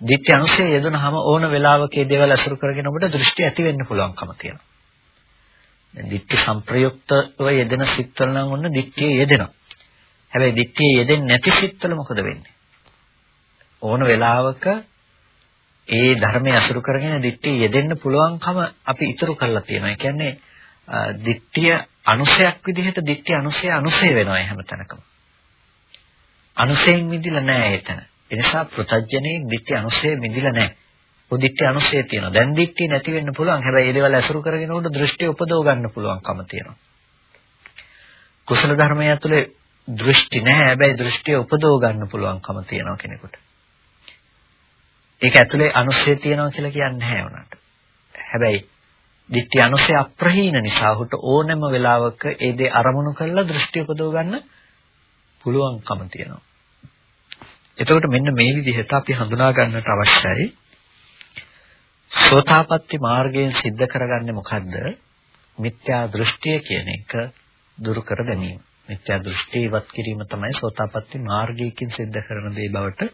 දිට්ඨි අනුසය යෙදුනහම ඕන වෙලාවකේ දේවල් අසුරු කරගෙන ඔබට දෘෂ්ටි ඇති වෙන්න පුළුවන්කම තියෙනවා. දැන් දිට්ඨි සංප්‍රයුක්තව යෙදෙන සිත්වල නම් ඔන්න දිට්ඨිය යෙදෙනවා. හැබැයි දිට්ඨිය යෙදෙන්නේ නැති සිත්වල මොකද වෙන්නේ? ඕන වෙලාවක ඒ ධර්මයේ අසුරු කරගෙන දිට්ඨිය යෙදෙන්න පුළුවන්කම අපි ඉතුරු කරලා තියෙනවා. ඒ කියන්නේ දිට්ඨිය අනුසයක් විදිහට දිට්ඨිය අනුසය අනුසය වෙනවා හැමතැනකම. අනුසයෙන් මිදිලා නැහැ එතන. ඒ නිසා ප්‍රත්‍යජනේ දිට්ඨි අනුසය මිදිලා නැහැ. ඔය දිට්ඨි අනුසය තියෙනවා. දැන් දිට්ඨිය නැති වෙන්න පුළුවන්. හැබැයි ඒ දේවල් අසුරු කරගෙන උඩ දෘෂ්ටි උපදව ගන්න පුළුවන්කම තියෙනවා. කුසල ධර්මය ඇතුලේ දෘෂ්ටි නැහැ. හැබැයි දෘෂ්ටිය උපදව ගන්න පුළුවන්කම තියෙනවා කෙනෙකුට. ඒක ඇතුලේ අනුසය තියෙනවා කියලා කියන්නේ නැහැ උනට. හැබැයි දිට්ඨි අනුසය අප්‍රහීන නිසා ඔහුට ඕනෑම වෙලාවක ඒ දේ අරමුණු කරලා දෘෂ්ටි උපදව ගන්න පුළුවන්කම තියෙනවා. එතකොට මෙන්න මේ විදිහට අපි හඳුනා ගන්නට අවශ්‍යයි සෝතාපට්ටි මාර්ගයෙන් සිද්ධ කරගන්නේ මොකද්ද? මිත්‍යා දෘෂ්ටිය කියන එක දුරු කර ගැනීම. මිත්‍යා දෘෂ්ටි ඉවත් කිරීම තමයි සෝතාපට්ටි මාර්ගයෙන් සිද්ධ කරන දේ බවට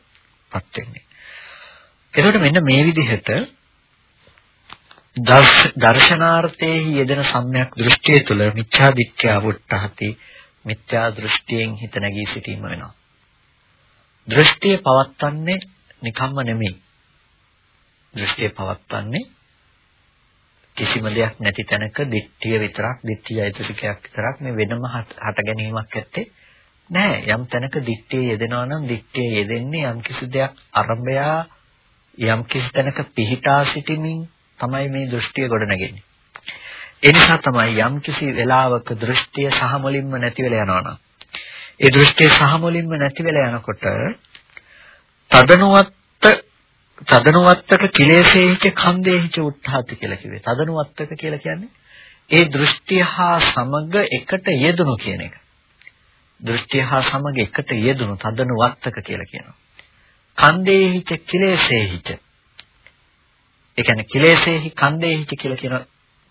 පත් වෙන්නේ. එතකොට මෙන්න මේ විදිහට දර්ශනාර්ථයේ යෙදෙන සම්‍යක් දෘෂ්ටිය තුළ මිත්‍යා දිට්ඨිය වුට්ටහති මිත්‍යා දෘෂ්ටියෙන් හිත නැගී සිටීම වෙනවා. දෘෂ්ටිය පවත්න්නේ නිකම්ම නෙමෙයි. දෘෂ්ටිය පවත්න්නේ කිසිම දෙයක් නැති තැනක දිට්ඨිය විතරක් දිට්ඨිය අයිතිකයක් විතරක් මේ වෙනම හට ගැනීමක් ඇත්තේ නෑ යම් තැනක දිට්ඨිය යෙදෙනවා නම් දිට්ඨිය යෙදෙන්නේ යම් කිසි දෙයක් අරඹයා යම් කිසි තැනක පිහිටා සිටීමෙන් තමයි මේ දෘෂ්ටිය ගොඩනගන්නේ. ඒ නිසා තමයි යම් කිසි වෙලාවක දෘෂ්ටිය සහ මුලින්ම නැති වෙලා යනවා ඒ දෘෂ්ටිය සහ මුලින්ම නැති වෙලා යනකොට තදනුවත් තදනුවත්තක කිලේශේහිච කන්දේහිච උත්හාති කියලා කිව්වේ. තදනුවත්තක කියලා කියන්නේ ඒ දෘෂ්ටිය හා සමග එකට යෙදුණු කියන එක. දෘෂ්ටිය හා සමග එකට යෙදුණු තදනුවත්තක කියලා කියනවා. කන්දේහිච කිලේශේහිච. ඒ කියන්නේ කිලේශේහි කන්දේහිච කියලා කියන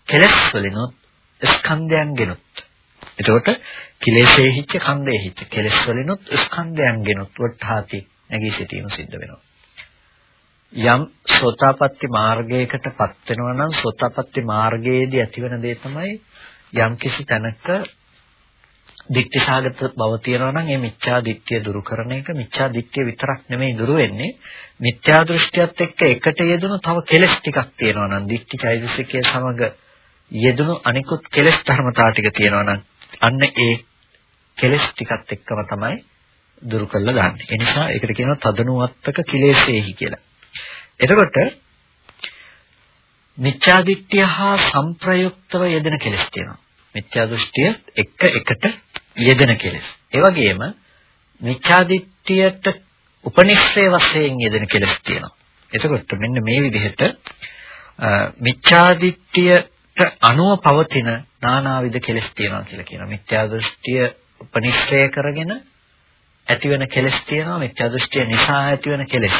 කෙලස් වලිනුත් ස්කන්ධයන්ගෙනුත්. එතකොට කිලේශේහිච කන්දේහිච කෙලස් වලිනුත් ස්කන්ධයන්ගෙනුත් වටහාති නැගී සිටීම සිද්ධ වෙනවා. යම් සෝතාපට්ටි මාර්ගයකටපත් වෙනවා නම් සෝතාපට්ටි මාර්ගයේදී ඇතිවන දේ තමයි යම් කිසි තැනක දික්ටි සාගත බව තියෙනවා නම් ඒ මිත්‍යා දිට්ඨිය දුරු කරන එක මිත්‍යා දිට්ඨිය විතරක් නෙමෙයි දුරු වෙන්නේ මිත්‍යා දෘෂ්ටියත් එක්ක එකට යෙදුණු තව කෙලෙස් ටිකක් තියෙනවා නම් දික්ටි චෛතසිකයේ සමග යෙදුණු අනිකුත් කෙලෙස් ධර්මතා ටික තියෙනවා නම් අන්න ඒ කෙලෙස් ටිකත් එක්කම තමයි දුරු කරලා දාන්නේ. ඒ නිසා ඒකට කියනවා තදනුවත්තක කිලේශේහි කියලා. එතකොට මිත්‍යා දිට්ඨිය හා සංප්‍රයුක්තව යෙදෙන කෙලෙස් තියෙනවා. මිත්‍යා දෘෂ්ටිය එක එකට යෙදෙන කෙලෙස්. ඒ වගේම මිත්‍යා දිට්ඨියට උපනිශ්‍රේ වශයෙන් යෙදෙන කෙලෙස් තියෙනවා. එතකොට මෙන්න මේ විදිහට මිත්‍යා දිට්ඨියට අනුව පවතින නානාවිද කෙලෙස් තියෙනවා කියලා කියනවා. මිත්‍යා දෘෂ්ටිය උපනිශ්‍රය කරගෙන ඇතිවෙන කෙලෙස් තියෙනවා. මිත්‍යා දෘෂ්ටිය නිසා ඇතිවෙන කෙලෙස්.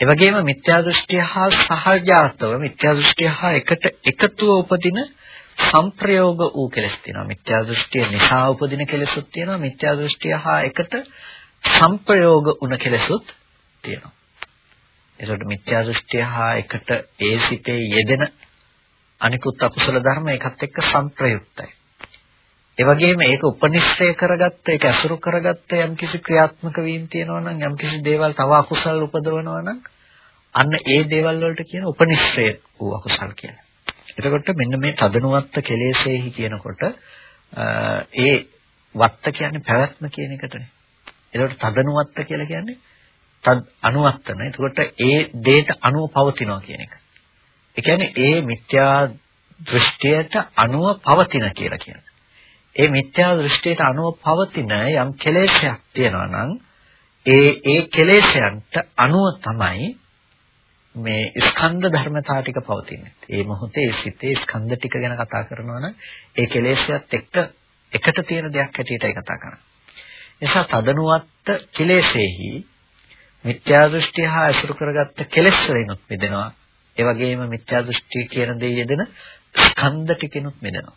ඒ වගේම මිත්‍යා දෘෂ්ටිය හා සහජාතව මිත්‍යා දෘෂ්ටිය හා එකට එකතුව උපදින සංප්‍රයෝග වූ කෙලෙස් තියෙනවා. මිත්‍යා දෘෂ්ටිය නිසා උපදින කෙලෙසුත් තියෙනවා. මිත්‍යා දෘෂ්ටිය හා එකට සංප්‍රයෝග වුණ කෙලෙසුත් තියෙනවා. ඒකට මිත්‍යා දෘෂ්ටිය හා එකට ඒ සිතේ යෙදෙන අනිකුත් අකුසල ධර්ම එකත් එක්ක සංප්‍රයුක්තයි. ඒ වගේම ඒක උපනිශ්‍රය කරගත්ත ඒක අසුරු කරගත්ත යම්කිසි ක්‍රියාත්මක වීම තියෙනවා නම් යම්කිසි දේවල් තව අකුසල් උපදවනවා නම් අන්න ඒ දේවල් වලට කියන උපනිශ්‍රය වූ අකුසල් කියලා. එතකොට මෙන්න මේ තදනුවත්ත කෙලෙසෙහි කියනකොට ඒ වත්ත කියන්නේ පැවැත්ම කියන එකටනේ. එතකොට තදනුවත්ත කියලා කියන්නේ තද අනුවත්තන. එතකොට ඒ දේට අනුව පවතිනවා කියන එක. ඒ කියන්නේ ඒ මිත්‍යා දෘෂ්ටියට අනුව පවතින කියලා කියනවා. ඒ මිත්‍යා දෘෂ්ටියට අනුව පවතින යම් කෙලෙසයක් තියෙනවා නම් ඒ ඒ කෙලෙසයන්ට අනුව තමයි මේ ස්කන්ධ ධර්මතා ටික පවතින්නේ. ඒ මොහොතේ ඒ සිතේ ස්කන්ධ ටික ගැන කතා කරනවා නම් ඒ කෙලෙසයත් එක්ක එකට තියෙන දෙයක් හැටියටයි කතා කරන්නේ. නිසා තදනුවත්ත කෙලෙසෙහි මිත්‍යා දෘෂ්ටි හා අසුරු කරගත්ත කෙලෙස් වලිනුත් මිදෙනවා. ඒ වගේම මිත්‍යා දෘෂ්ටි කියන දේ යෙදෙන ස්කන්ධ ටිකිනුත් මිදෙනවා.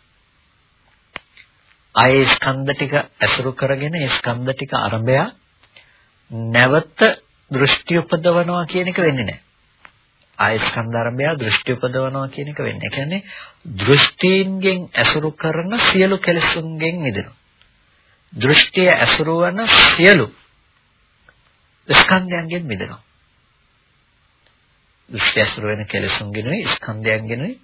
ආයේ ස්කන්ධ ටික ඇසුරු කරගෙන ඒ ස්කන්ධ ටික අරඹය නැවත දෘෂ්ටි උපදවනවා කියන එක වෙන්නේ නැහැ. ආයේ ස්කන්ධ අරඹය දෘෂ්ටි උපදවනවා කියන එක වෙන්නේ. ඒ කියන්නේ දෘෂ්ටීන්ගෙන් ඇසුරු කරන සියලු කෙලෙසුන්ගෙන් මිදෙනවා. දෘෂ්ටිය ඇසුරු වන සියලු ස්කන්ධයන්ගෙන් මිදෙනවා. දෘෂ්ටි ඇසුරු වෙන කෙලෙසුන්ගෙනුයි ස්කන්ධයන්ගෙනුයි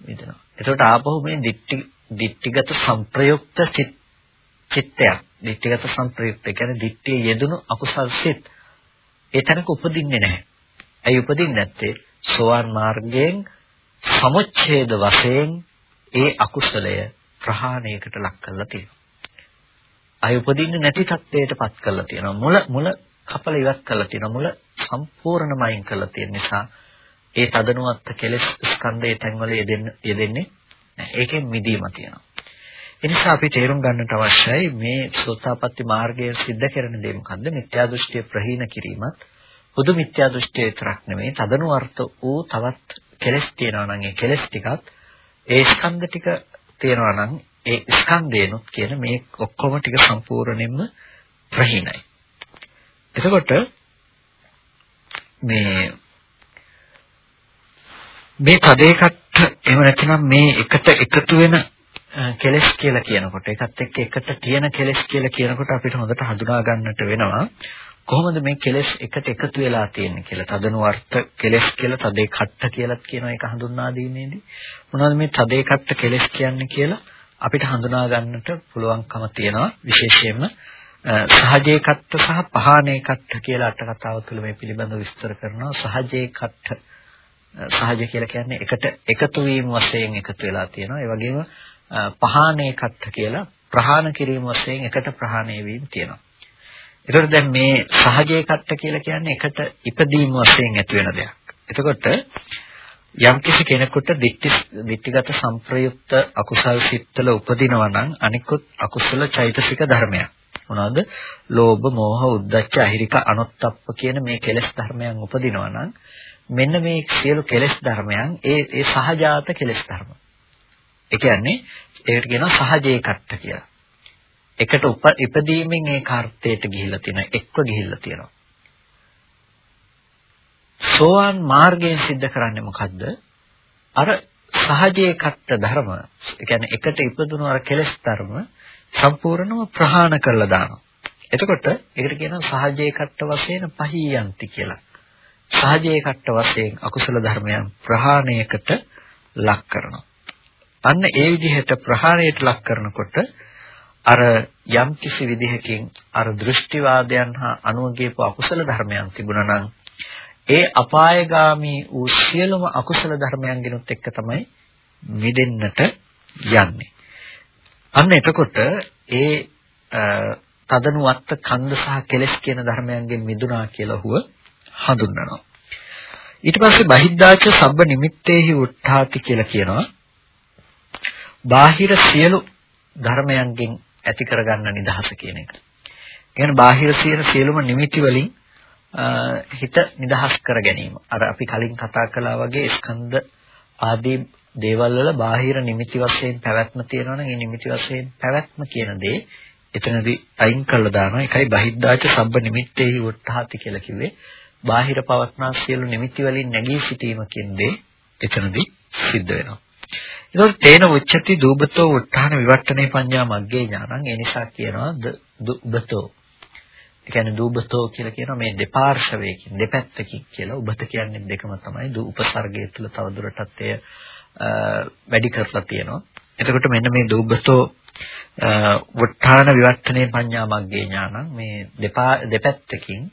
මිදෙනවා. එතකොට ආපහු මේ දික්ටි දික්ටිගත සංප්‍රයුක්ත චිත්තයක්. දික්ටිගත සංප්‍රයුක්ත කියන්නේ දික්ටිය යෙදුණු අකුසල් සිත්. ඒ තැනක උපදින්නේ නැහැ. ඇයි උපදින්නේ නැත්තේ? සෝවාන් මාර්ගයෙන් සමුච්ඡේද වශයෙන් ඒ අකුසලය ප්‍රහාණයකට ලක් කරලා තියෙනවා. අය උපදින්නේ නැති තත්ත්වයටපත් කරලා තියෙනවා. මුල මුල කපල ඉවත් කරලා තියෙනවා. මුල සම්පූර්ණම අයින් කරලා තියෙන නිසා ඒ තදනුවත්ත කෙලෙස් ස්කන්ධයේ තැන්වල යෙදෙන්න යෙදෙන්නේ නැහැ. ඒකෙන් මිදීම තියෙනවා. ඒ නිසා අපි තේරුම් ගන්නට අවශ්‍යයි මේ සෝතාපට්ටි මාර්ගය सिद्ध කරන දේ මොකද්ද? මිත්‍යා දෘෂ්ටිය ප්‍රහීන කිරීමත් බුදු මිත්‍යා දෘෂ්ටිය විතරක් නෙමෙයි තදනුවර්ථ වූ තවත් කෙලෙස් තියෙනවා නම් ඒ කෙලෙස් ටිකත් ඒ ස්කන්ධ ටික තියෙනවා නම් ඒ ස්කන්ධේනොත් කියන මේ ඔක්කොම ටික සම්පූර්ණයෙන්ම ප්‍රහීනයි. එතකොට මේ මේ තදේකට එහෙම නැත්නම් මේ එකට එකතු වෙන කෙලස් කියලා කියනකොට ඒකත් එක්ක එකට තියෙන කෙලස් කියලා කියනකොට අපිට හොඳට හඳුනා ගන්නට වෙනවා. කොහොමද මේ කෙලස් එකට එකතු වෙලා තියෙන්නේ කියලා? තදනු අර්ථ කෙලස් කියලා තදේ කට්ට කියලාත් කියන එක හඳුන්වා දීමේදී. මොනවද මේ තදේ කට්ට කෙලස් කියන්නේ කියලා අපිට හඳුනා ගන්නට පුළුවන්කම තියෙනවා. විශේෂයෙන්ම සහජේ කට්ට සහ පහානේ කට්ට කියලා අට කතාව තුළ මේ පිළිබඳව විස්තර කරනවා සහජේ කට්ට සහජ කියලා කියන්නේ එකට එකතු වීම වශයෙන් එකතු වෙලා තියෙනවා. ඒ වගේම පහානේ කත්ත කියලා ප්‍රහාණ කිරීම වශයෙන් එකට ප්‍රහාණය වීම තියෙනවා. ඒතකොට දැන් මේ සහජේ කත්ත කියලා කියන්නේ එකට ඉපදීම වශයෙන් ඇති වෙන දෙයක්. එතකොට යම් කිසි කෙනෙකුට දික්ටි දික්ටිගත සංප්‍රයුක්ත අකුසල් සිත්වල උපදිනවා නම් අනිකුත් අකුසල චෛතසික ධර්මයක්. මොනවද? ලෝභ, මෝහ, උද්ධච්ච, අහිරික, අනොත්ප්ප කියන මේ කෙලෙස් ධර්මයන් උපදිනවා නම් මෙන්න මේ සියලු කෙලෙස් ධර්මයන් ඒ ඒ සහජාත කෙලෙස් ධර්ම. ඒ කියන්නේ ඒකට කියනවා සහජේකත්ත කියලා. එකට ඉපදීමෙන් ඒ කාර්යයට ගිහිල්ලා තියෙනවා එක්ව ගිහිල්ලා තියෙනවා. සෝවාන් මාර්ගයෙන් सिद्ध කරන්නේ මොකද්ද? අර සහජේකත්ත ධර්ම. ඒ කියන්නේ එකට ඉපදුණු අර කෙලෙස් ධර්ම සම්පූර්ණව ප්‍රහාණ කරලා දානවා. එතකොට ඒකට කියනවා සහජේ කට්ට වශයෙන් පහියන්ති කියලා. සහජේ කට්ට වශයෙන් අකුසල ධර්මයන් ප්‍රහාණයකට ලක් කරනවා. අන්න ඒ විදිහට ප්‍රහාණයට ලක් කරනකොට අර යම් කිසි විදිහකින් අර දෘෂ්ටිවාදයන් හා අනුගේප අකුසල ධර්මයන් තිබුණා නම් ඒ අපායগামী වූ සියලුම අකුසල ධර්මයන්ගෙනුත් එක්ක තමයි මිදෙන්නට යන්නේ. අන්න එතකොට ඒ තදනුවත්ත කන්ද සහ කෙලස් කියන ධර්මයන්ගෙන් මිදුණා කියලා හුව හඳුන්වනවා. ඊට පස්සේ බහිද්දාච සබ්බ නිමිත්තේහි උත්ථාති කියලා කියනවා. බාහිර සියලු ධර්මයන්ගෙන් ඇති කරගන්න නිදහස කියන එක. කියන්නේ බාහිර සියලුම නිමිති වලින් හිත නිදහස් කර ගැනීම. අර අපි කලින් කතා කළා වගේ ස්කන්ධ ආදී දේවල් වල බාහිර නිමිති වශයෙන් පැවැත්ම තියෙනවා නම් ඒ නිමිති වශයෙන් පැවැත්ම කියන දේ එතනදී අයින් කළා දානවා. ඒකයි බහිද්දාච සබ්බ නිමිත්තේහි උත්හාති කියලා කිව්වේ. බාහිර පවත්නා සියලු නිමිති වලින් නැගී සිටීම කියන දේ එතනදී සිද්ධ වෙනවා. ඒතකොට තේන උච්චති දූබතෝ උත්හාන විවට්ටනේ පඤ්ඤා මග්ගේ ඥානං ඒ නිසා කියනවා දුබතෝ ඒ කියන්නේ දූබතෝ කියලා කියනවා මේ දෙපාර්ශවයකින් දෙපැත්තකින් කියලා. උබත කියන්නේ දෙකම තමයි. දු උපසර්ගය තුළ තවදුරටත් එය වැඩි කරලා තියෙනවා. එතකොට මෙන්න මේ දූබතෝ වට්ටාන විවර්තනේ පඤ්ඤා මග්ගේ ඥානං මේ දෙපා දෙපැත්තකින්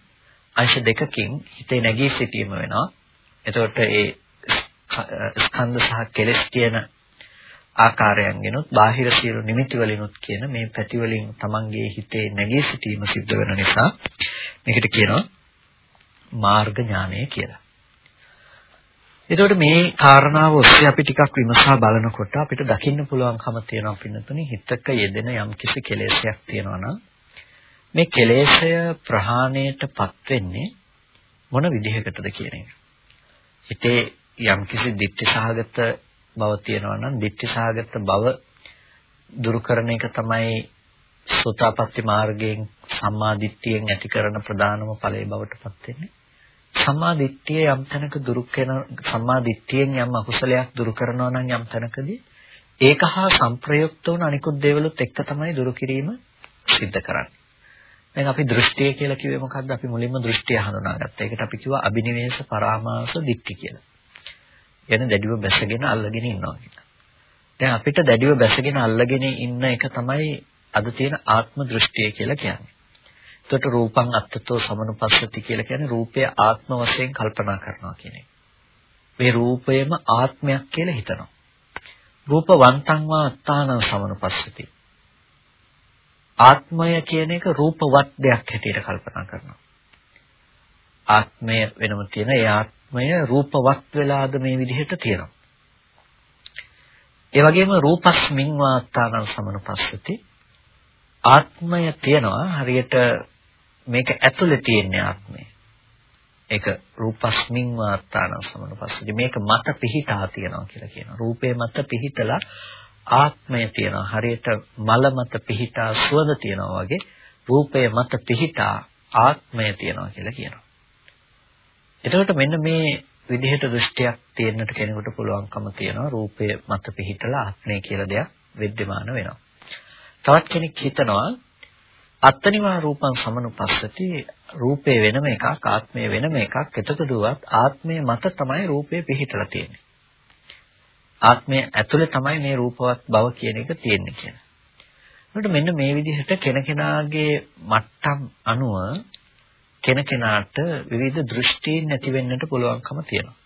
අංශ දෙකකින් හිතේ නැගී සිටීම වෙනවා. එතකොට ඒ ස්කන්ධ සහ කෙලෙස් කියන ආකාරයන්ගෙනුත් බාහිර සියලු නිමිති වලිනුත් කියන මේ පැති වලින් තමන්ගේ හිතේ නැගී සිටීම සිද්ධ වෙන නිසා මේකට කියනවා මාර්ග ඥානය කියලා. එතකොට මේ කාරණාව ඔස්සේ අපි ටිකක් විමසා බලනකොට අපිට දකින්න පුළුවන්කම තියෙනවා පින්නතුනි හිතක යෙදෙන යම්කිසි කෙලෙසයක් තියෙනවා නම් මේ කෙලෙසය ප්‍රහාණයටපත් වෙන්නේ මොන විදිහකටද කියන එක. හිතේ යම්කිසි ditthi සහගත බව තියෙනවා නම් ditthi සහගත බව දුරු කරන එක තමයි සෝතාපට්ටි මාර්ගයෙන් සම්මා දිට්ඨියෙන් ඇති කරන ප්‍රධානම ඵලයේ බවටපත් වෙන්නේ. සම්මා දිට්ඨිය යම් තැනක දුරු කරන සම්මා දිට්ඨියෙන් යම් අකුසලයක් දුරු කරනවා නම් යම් තැනකදී ඒක හා සංප්‍රයුක්ත වුණ අනිකුත් දේවලුත් එක්ක තමයි දුරු කිරීම සිද්ධ කරන්නේ. දැන් අපි දෘෂ්ටිය කියලා කිව්වේ මොකද්ද? අපි මුලින්ම දෘෂ්ටිය හඳුනාගත්තා. ඒකට අපි කිව්වා අබිනිවේෂ පරාමාස දිට්ඨි කියලා. කියන්නේ දැඩිව බැසගෙන අල්ලගෙන ඉන්නවා කියලා. දැන් අපිට දැඩිව බැසගෙන අල්ලගෙන ඉන්න එක තමයි අද තියෙන ආත්ම දෘෂ්ටිය කියලා කියන්නේ. එතකොට රූපං අත්තතෝ සමනුපස්සති කියලා කියන්නේ රූපය ආත්ම වශයෙන් කල්පනා කරනවා කියන එක. මේ රූපයම ආත්මයක් කියලා හිතනවා. රූපවන්තං වා අත්තානං සමනුපස්සති. ආත්මය කියන එක රූපවත් දෙයක් හැටියට කල්පනා කරනවා. ආත්මය වෙනම තියෙන ඒ ආත්මය රූපවත් වෙලාද මේ විදිහට තියෙනවා. ඒ වගේම රූපස්මින් වාත්තානං සමනුපස්සති ආත්මය තියෙනවා හරියට මේක ඇතුලේ තියෙන ආත්මය. ඒක රූපස්මින් වාත්තාන සමනපස්සජ මේක මත පිහිටා තියනවා කියලා කියනවා. රූපේ මත පිහිටලා ආත්මය තියනවා. හරියට මල මත පිහිටා සුවඳ තියනවා වගේ රූපය මත පිහිටා ආත්මය තියනවා කියලා කියනවා. එතකොට මෙන්න මේ විදිහට දෘෂ්ටියක් තියෙන්නට කෙනෙකුට පුළුවන්කම තියෙනවා රූපය මත පිහිටලා ආත්මය කියලා දෙයක් විද්‍යමාන වෙනවා. තවත් කෙනෙක් හිතනවා අත්තනිවා රූපං සමනුපස්සති රූපේ වෙනම එකක් ආත්මය වෙනම එකක් එතකොටවත් ආත්මය මත තමයි රූපේ පිහිටලා තියෙන්නේ ආත්මය ඇතුලේ තමයි මේ රූපවත් බව කියන එක තියෙන්නේ කියලා. ඒකට මෙන්න මේ විදිහට කෙනකෙනාගේ මට්ටම් අනුව කෙනකෙනාට විවිධ දෘෂ්ටීන් නැති වෙන්නට පුළුවන්කම තියෙනවා.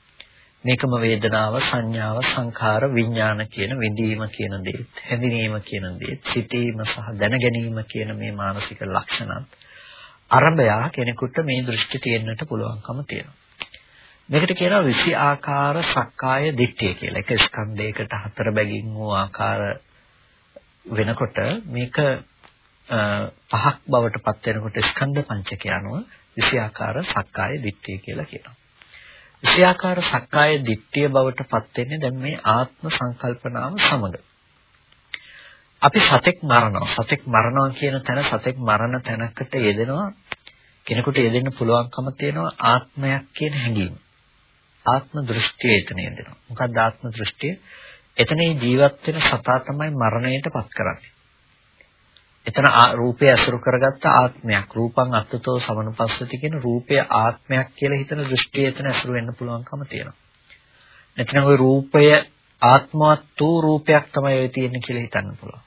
මේකම වේදනාව සංඥාව සංඛාර විඥාන කියන විඳීම කියන දේ හැඳිනීම කියන දේ සිතීම සහ දැනගැනීම කියන මේ මානසික ලක්ෂණත් අරබයා කෙනෙකුට මේ දෘෂ්ටි තියෙන්නට පුළුවන්කම තියෙනවා මේකට කියනවා විසි ආකාර සක්කාය දිට්ඨිය කියලා. එක ස්කන්ධයකට හතර බැගින් වූ ආකාර වෙනකොට මේක පහක් බවට පත් වෙනකොට ස්කන්ධ පංචකය අනුව විසි ආකාර සක්කාය දිට්ඨිය කියලා කියනවා. විෂයාකාර සක්කාය දිට්ඨිය බවට පත් වෙන්නේ දැන් මේ ආත්ම සංකල්පනාව සමග. අපි සතෙක් මරනවා. සතෙක් මරනවා කියන තැන සතෙක් මරණ තැනකට යෙදෙනවා. කෙනෙකුට යෙදෙන්න පුළුවන්කම තියෙනවා ආත්මයක් කියන හැඟීම. ආත්ම දෘෂ්ටිය එතන යෙදෙනවා. මොකක්ද ආත්ම දෘෂ්ටිය? එතන ජීවත් වෙන සතා තමයි මරණයට පත් කරන්නේ. එතන රූපය අසුරු කරගත්ත ආත්මයක් රූපං අත්තතෝ සමනුපස්සති කියන රූපය ආත්මයක් කියලා හිතන දෘෂ්ටිය එතන අසුරු වෙන්න පුළුවන්කම තියෙනවා. නැත්නම් ওই රූපය ආත්මවත් වූ රූපයක් තමයි ඔය තියෙන්නේ කියලා හිතන්න පුළුවන්.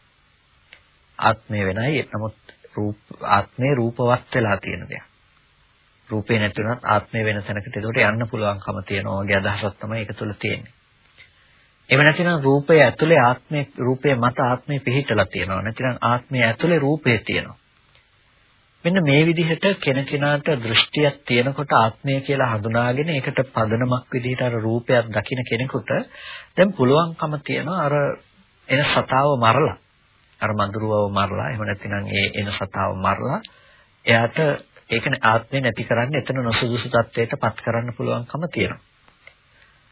ආත්මය වෙනයි නමුත් රූප ආත්මේ රූපවත් වෙලා තියෙන දෙයක්. රූපේ නැති වුණත් ආත්මය වෙන තැනකට ඒකට යන්න පුළුවන්කම තියෙනවා වගේ අදහසක් තමයි ඒක තුළ තියෙන්නේ. එහෙම නැතිනම් රූපය ඇතුලේ ආත්මේ රූපය මත ආත්මේ පිහිටලා තියෙනවා. නැතිනම් ආත්මය ඇතුලේ රූපය තියෙනවා. මෙන්න මේ විදිහට කෙනකෙනාට දෘෂ්ටියක් තියෙනකොට ආත්මය කියලා හඳුනාගෙන ඒකට පදනමක් විදිහට අර රූපයක් දකින කෙනෙකුට දැන් පුළුවන්කම තියෙනවා අර එන සතාව මරලා අර මඳුරුවව මරලා එහෙම නැතිනම් ඒ එන සතාව මරලා එයාට ඒක ආත්මය නැති කරන්න එතන නොසුදුසු තත්වයට පත් කරන්න පුළුවන්කම තියෙනවා.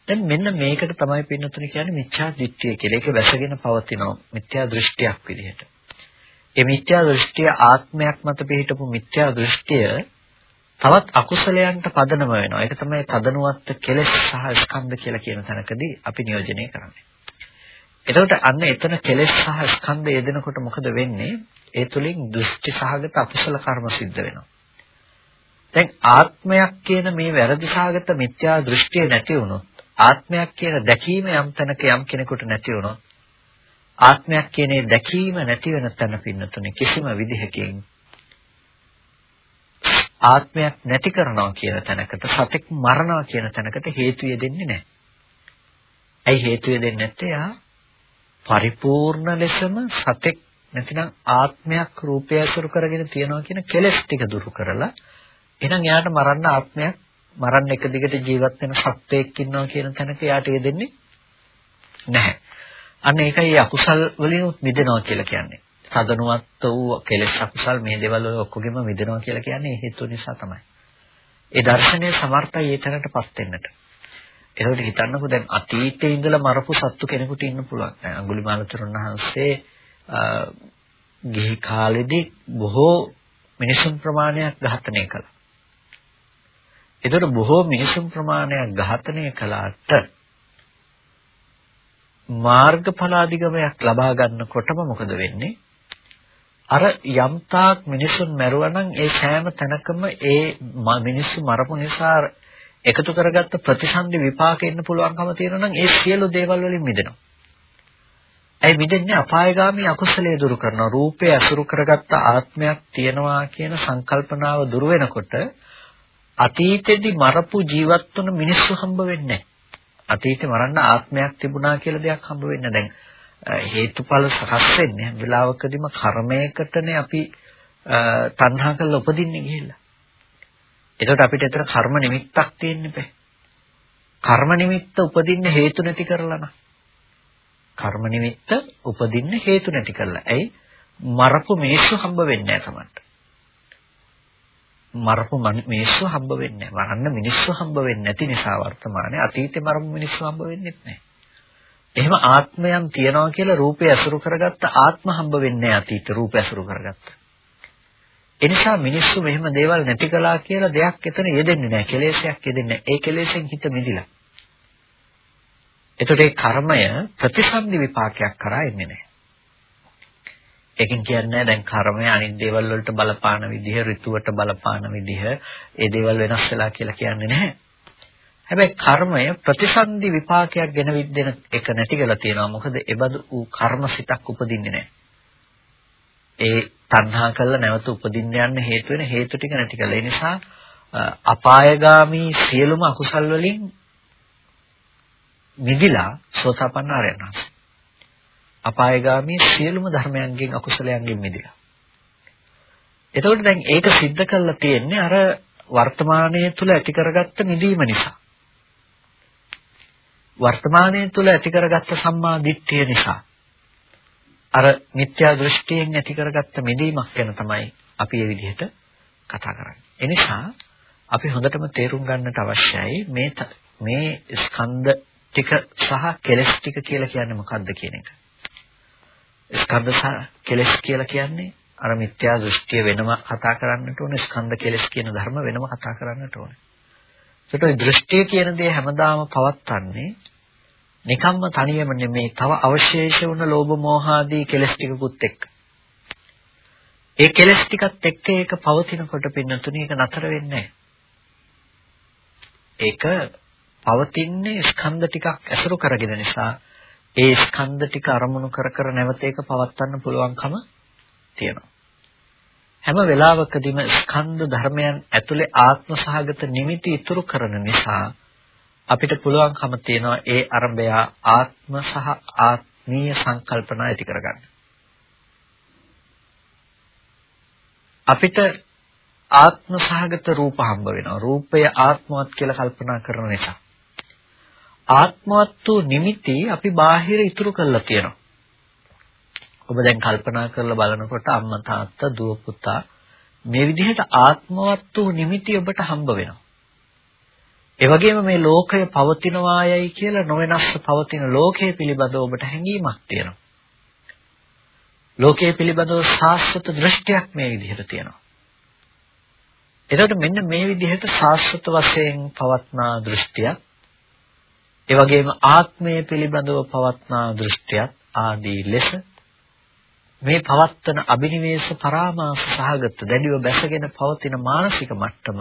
දැන් මෙන්න මේකට තමයි පින්නතුනේ කියන්නේ මිත්‍යා දෘෂ්ටිය කියලා. ඒක වැසගෙන පවතිනවා මිත්‍යා දෘෂ්ටියක් විදිහට. ඒ මිත්‍යා දෘෂ්ටිය ආත්මයක් මත පිහිටපු මිත්‍යා දෘෂ්ටිය තවත් අකුසලයන්ට පදනම වෙනවා. ඒක තමයි තදනුවත් කෙලෙස් සහ ස්කන්ධ කියලා කියන තැනකදී අපි නියෝජනය කරන්නේ. එතකොට අන්න එතන කෙලෙස් සහ ස්කන්ධ යෙදෙනකොට මොකද වෙන්නේ? ඒ තුලින් දෘෂ්ටි සහගත අකුසල කර්ම සිද්ධ වෙනවා. දැන් ආත්මයක් කියන මේ වැරදි සහගත මිත්‍යා දෘෂ්ටිය නැති වුණොත් ආත්මයක් කියන දැකීම යම් තැනක යම් කෙනෙකුට නැති වුණොත් ආත්මයක් කියන දැකීම නැති වෙන තැන පින්නතුනේ කිසිම විදිහකින් ආත්මයක් නැති කරනවා කියන තැනකට සතෙක් මරනවා කියන තැනකට හේතු යෙදෙන්නේ නැහැ. ඇයි හේතු යෙදෙන්නේ නැත්තේ? යා පරිපූර්ණ ලෙසම සතෙක් නැතිනම් ආත්මයක් රූපය අසුරු කරගෙන තියනවා කියන කෙලෙස් ටික දුරු කරලා එහෙනම් යාට මරන්න ආත්මයක් මරන්න එක දිගට ජීවත් වෙන සත්වයක් ඉන්නවා කියන තැනක යාට යෙදෙන්නේ නැහැ. අන්න ඒකයි අකුසල් වලින් මිදෙනවා කියලා කියන්නේ. සදනුවත් වූ කෙලෙස් අකුසල් මේ දේවල් වල ඔක්කොගෙම මිදෙනවා කියලා කියන්නේ ඒ හේතු නිසා තමයි. ඒ දර්ශනය සමර්ථයි ඒ තැනටපත් වෙන්නට. ඒකට හිතන්නකෝ දැන් අතීතයේ ඉඳලා මරපු සත්තු කෙනෙකුට ඉන්න පුළුවන්. අඟුලිමාල තරුණහන්සේ ගිහි කාලෙදී බොහෝ මිනිසුන් ප්‍රමාණයක් ඝාතනය කළා. ඒතර බොහෝ මිනිසුන් ප්‍රමාණයක් ඝාතනය කළාට මාර්ගඵලාදිගමයක් ලබා ගන්නකොටම මොකද වෙන්නේ? අර යම්තාක් මිනිසුන් මැරුවනම් ඒ සෑම තැනකම ඒ මිනිස්සු මරපු නිසා එකතු කරගත්ත ප්‍රතිසන්දි විපාක එන්න පුළුවන්කම තියෙනවා නම් ඒ සියලු දේවල් වලින් මිදෙනවා. ඇයි මිදෙන්නේ අපායগামী අකුසලයේ දුරු කරනවා. රූපය අසුරු කරගත්ත ආත්මයක් තියෙනවා කියන සංකල්පනාව දුරු වෙනකොට අතීතෙදි මරපු ජීවත් වුණ මිනිස්සු හම්බ වෙන්නේ අතීතේ මරන්න ආත්මයක් තිබුණා කියලා දෙයක් හම්බ වෙන්නේ දැන් හේතුඵල සකස් වෙන්නේ හැම වෙලාවකදීම කර්මයකටනේ අපි තණ්හා කරලා උපදින්නේ ගිහිල්ලා. එතකොට අපිට එතන කර්ම නිමිත්තක් තියෙන්න බෑ. කර්ම නිමිත්ත උපදින්න හේතු නැති කරලා නම්. කර්ම නිමිත්ත උපදින්න හේතු නැති කරලා. ඇයි? මරපු මිනිස්සු හම්බ වෙන්නේ නැහැ තමයි. මරපු මිනිස්සු හම්බ වෙන්නේ නැහැ. මරන්න මිනිස්සු හම්බ වෙන්නේ නැති නිසා වර්තමානයේ අතීතේ මරපු මිනිස්සු හම්බ වෙන්නේ නැහැ. එහෙම ආත්මයන් තියනවා කියලා රූපය අසුරු කරගත්ත ආත්ම හම්බ වෙන්නේ නැහැ අතීත රූපය අසුරු කරගත්ත. ඒ නිසා මිනිස්සු මෙහෙම දේවල් නැති කළා කියලා දෙයක් එතන යෙදෙන්නේ නැහැ. කෙලෙසයක් යෙදෙන්නේ නැහැ. ඒ කෙලෙසෙන් හිත මිදිලා. එතකොට ඒ කර්මය ප්‍රතිසන්දි විපාකයක් කරා එන්නේ නැහැ. ඒකෙන් කියන්නේ දැන් කර්මය අනිත් දේවල් වලට බලපාන විදිහ, ඍතුවට බලපාන විදිහ, ඒ දේවල් වෙනස් වෙලා කියලා කියන්නේ නැහැ. හැබැයි කර්මය ප්‍රතිසන්දි විපාකයක් ගෙන විද්දෙන එක නැති කරලා තියෙනවා. මොකද ඒබඳු ඌ කර්මසිතක් උපදින්නේ නැහැ. ඒ තණ්හා කළා නැවත උපදින්න යන්න හේතු වෙන හේතු ටික නැති කළා. ඒ නිසා අපායগামী සියලුම අකුසල් වලින් මිදිලා සෝතාපන්න ආරයන්ස්. අපායගාමී සියලුම ධර්මයන්ගෙන් අකුසලයන්ගෙන් මිදෙලා. එතකොට දැන් ඒක सिद्ध කරලා තියෙන්නේ අර වර්තමානයේ තුල ඇති කරගත්ත නිදීම නිසා. වර්තමානයේ තුල ඇති කරගත්ත සම්මා දිට්ඨිය නිසා. අර මිත්‍යා දෘෂ්ටියෙන් ඇති කරගත්ත මිදීමක් ගැන තමයි අපි මේ විදිහට කතා කරන්නේ. එනිසා අපි හොඳටම තේරුම් ගන්නට අවශ්‍යයි මේ මේ ස්කන්ධ ටික සහ කෙලස් ටික කියලා කියන්නේ මොකක්ද කියන එක. ස්කන්ධ සහ කෙලස් කියලා කියන්නේ අර මිත්‍යා දෘෂ්ටිය වෙනම කතා කරන්නට ඕනේ ස්කන්ධ කෙලස් කියන ධර්ම වෙනම කතා කරන්නට ඕනේ. ඒකට ওই දෘෂ්ටිය කියන දේ හැමදාම පවත්න්නේ නිකම්ම තනියම නෙමේ තව අවශේෂ වුණ ලෝභ මෝහ ආදී කෙලස් ටිකකුත් එක්ක. ඒ කෙලස් ටිකත් එක්ක ඒක පවතිනකොට පින්නතුනේ ඒක නතර වෙන්නේ ඒක පවතින්නේ ස්කන්ධ ටිකක් ඇසුරු කරගෙන නිසා ඒ ස්කන්ධ ටික අරමුණු කර කර නැවත ඒක පවත්වන්න පුළුවන්කම තියෙනවා. හැම වෙලාවකදීම ස්කන්ධ ධර්මයන් ඇතුලේ ආත්ම සහගත නිමිති ඉතුරු කරන නිසා අපිට පුළුවන්කම තියෙනවා ඒ අරබය ආත්ම සහ ආත්මීය සංකල්පනා ඇති කරගන්න. අපිට ආත්ම සහගත රූප හම්බ වෙනවා. රූපය ආත්මවත් කියලා කල්පනා කරන නිසා. ආත්මවත් වූ නිමිති අපි බාහිර ඉතුරු කරලා තියෙනවා. ඔබ දැන් කල්පනා කරලා බලනකොට අම්මා තාත්තා දුව පුතා මේ විදිහට ආත්මවත් වූ නිමිති ඔබට හම්බ වෙනවා. ඒ වගේම මේ ලෝකය පවතිනවායයි කියලා නොවෙනස්ව පවතින ලෝකය පිළිබඳව ඔබට හැඟීමක් තියෙනවා. ලෝකය පිළිබඳව සාස්වත දෘෂ්ටියක් මේ විදිහට තියෙනවා. එතකොට මෙන්න මේ විදිහට සාස්වත වශයෙන් පවත්නා දෘෂ්ටියක් ඒ වගේම ආත්මය පිළිබඳව පවත්නා දෘෂ්ටියක් ආදී ලෙස මේ පවත්තන අබිනිවේෂ පරාමාස සහගත දැඩිව බැසගෙන පවතින මානසික මට්ටම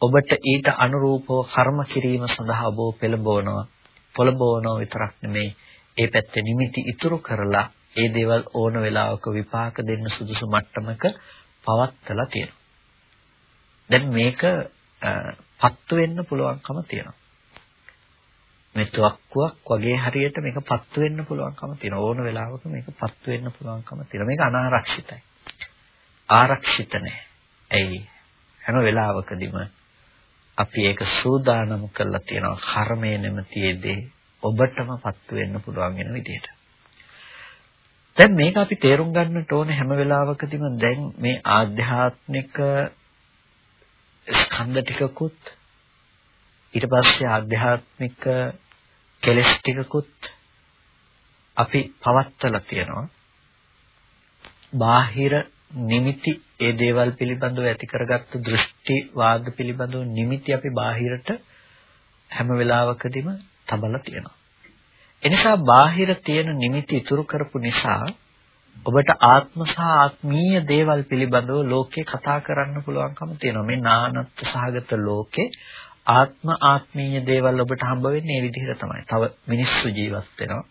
ඔබට ඊට අනුරූපව කර්ම කිරීම සඳහා ඔබ පෙළඹවනවා පොළඹවනවා විතරක් නෙමෙයි ඒ පැත්තේ නිමිති ඉතුරු කරලා ඒ දේවල් ඕන වෙලාවක විපාක දෙන්න සුදුසු මට්ටමක පවත්තලා තියෙනවා. දැන් මේක පත්තු වෙන්න පුළුවන්කම තියෙනවා. මේ තුවක්කුවක් වගේ හරියට මේක පත්තු වෙන්න පුළුවන්කම තියෙනවා. ඕන වෙලාවක මේක පත්තු වෙන්න පුළුවන්කම තියෙනවා. මේක අනාරක්ෂිතයි. ආරක්ෂිත නැහැ. ඇයි? හැම වෙලාවකදීම අපි ඒක සූදානම් කරලා තියෙනවා කර්මය නැමැතියේදී ඔබටම පත්තු වෙන්න පුළුවන් වෙන විදිහට. දැන් මේක අපි තේරුම් ගන්නට ඕනේ හැම වෙලාවකදීම දැන් මේ ආධ්‍යාත්මික ස්කන්ධ ටිකකුත් ඊට පස්සේ ආධ්‍යාත්මික කෙලස් ටිකකුත් අපි පවත්තලා තියෙනවා. බාහිර නිමිති ඒ දේවල් පිළිබඳව ඇති කරගත්තු දෘෂ්ටි වාද පිළිබඳව නිමිති අපි බාහිරට හැම වෙලාවකදීම තබලා තියෙනවා. එනිසා බාහිර තියෙන නිමිති ඉතුරු කරපු නිසා ඔබට ආත්ම සහ ආත්මීය දේවල් පිළිබඳව ලෝකේ කතා කරන්න පුළුවන්කම තියෙනවා. මේ නානත්ව සහගත ලෝකේ ආත්ම ආත්මීය දේවල් ඔබට හම්බ වෙන්නේ මේ විදිහට තමයි. තව මිනිස්සු ජීවත් වෙනවා.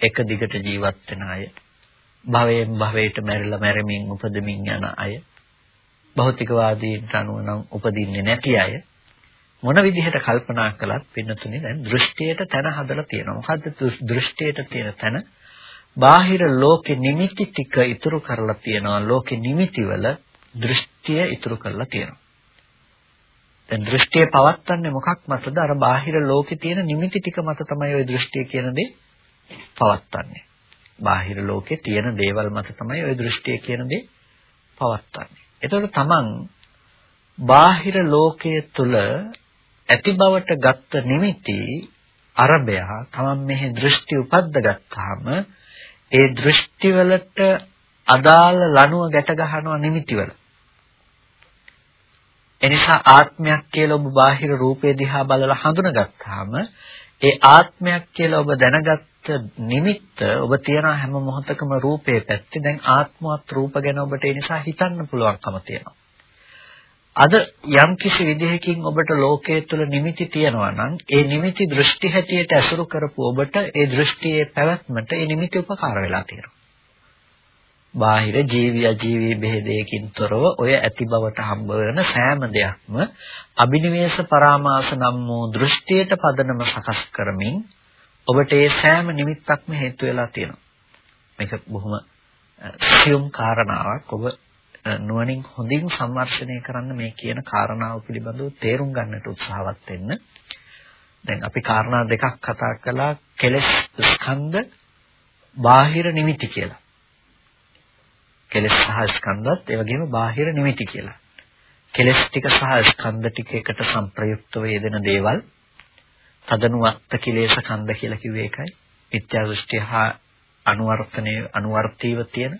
එක දිගට ජීවත් වෙන අය. භවයෙන් භවයට මැරිලා මැරෙමින් උපදමින් යන අය. භෞතිකවාදීන්ට අනුව නම් උපදින්නේ නැති අය. මොන විදිහට කල්පනා කළත් පින්නතුනේ දැන් දෘෂ්ටියට තැන හදලා තියෙනවා. මොකද්ද දෘෂ්ටියට තියෙන තැන? බාහිර ලෝකෙ නිමිති ටික ඉතුරු කරලා තියෙනවා. ලෝකෙ නිමිතිවල දෘෂ්ටිය ඉතුරු කරලා තියෙනවා. දැන් දෘෂ්ටිය පවත්න්නේ මොකක් මතද? අර බාහිර ලෝකේ තියෙන නිමිති ටික මත තමයි ওই දෘෂ්ටිය කියන දේ පවත්න්නේ. බාහිර ලෝකේ තියෙන දේවල් මත තමයි ওই දෘෂ්ටිය කියන දේ පවත්න්නේ. එතකොට තමන් බාහිර ලෝකයේ තුල ඇති බවට ගත්ත නිමිති අරබය තමන් මෙහි දෘෂ්ටි උපද්ද ගත්තාම ඒ දෘෂ්ටි වලට අදාළ ලනුව ගැට ගන්නවා නිමිති වල. එනිසා ආත්මයක් කියලා ඔබ බාහිර රූපේ දිහා බලලා හඳුනගත්තාම ඒ ආත්මයක් කියලා ඔබ දැනගත්ත නිමිත්ත ඔබ තියන හැම මොහොතකම රූපේ පැත්තේ දැන් ආත්මවත් රූප ගැන ඔබට ඒ නිසා හිතන්න පුළුවන්කම තියෙනවා. අද යම් කිසි විදිහකින් ඔබට ලෝකයේ තුල නිමිති තියෙනවා නම් ඒ නිමිති දෘෂ්ටි හැටියට ඇසුරු කරපු ඔබට ඒ දෘෂ්ටියේ පැවැත්මට ඒ නිමිති උපකාර වෙලා තියෙනවා. බාහිර ජීවි අජීවි බෙහෙදයකින් තොරව ඔය ඇති බවට හම්බ වෙන සෑම දෙයක්ම අබිනිවේෂ පරාමාස නම් වූ දෘෂ්ටියට පදනම සකස් කරමින් ඔබට ඒ සෑම නිමිත්තක්ම හේතු වෙලා තියෙනවා. මේක බොහොම සියුම් කාරණාවක්. ඔබ නුවණින් හොඳින් සම්මර්ෂණය කරන්න මේ කියන කාරණාව පිළිබඳව තේරුම් ගන්නට උත්සාහවත් වෙන්න. දැන් අපි කාරණා දෙකක් කතා කළා කෙලස් ස්කන්ධ බාහිර නිමිති කියලා. කෙලස් සහ ස්කන්ධත් ඒ වගේම බාහිර නිමිති කියලා. කෙලස් ටික සහ ස්කන්ධ ටික එකට සංප්‍රයුක්තව යෙදෙන දේවල් තදනුවත්ත කිලේශ කන්ද කියලා කිව්වේ ඒකයි. මිත්‍යා දෘෂ්ටි හා අනුවර්තනයේ අනුවර්තීව තියෙන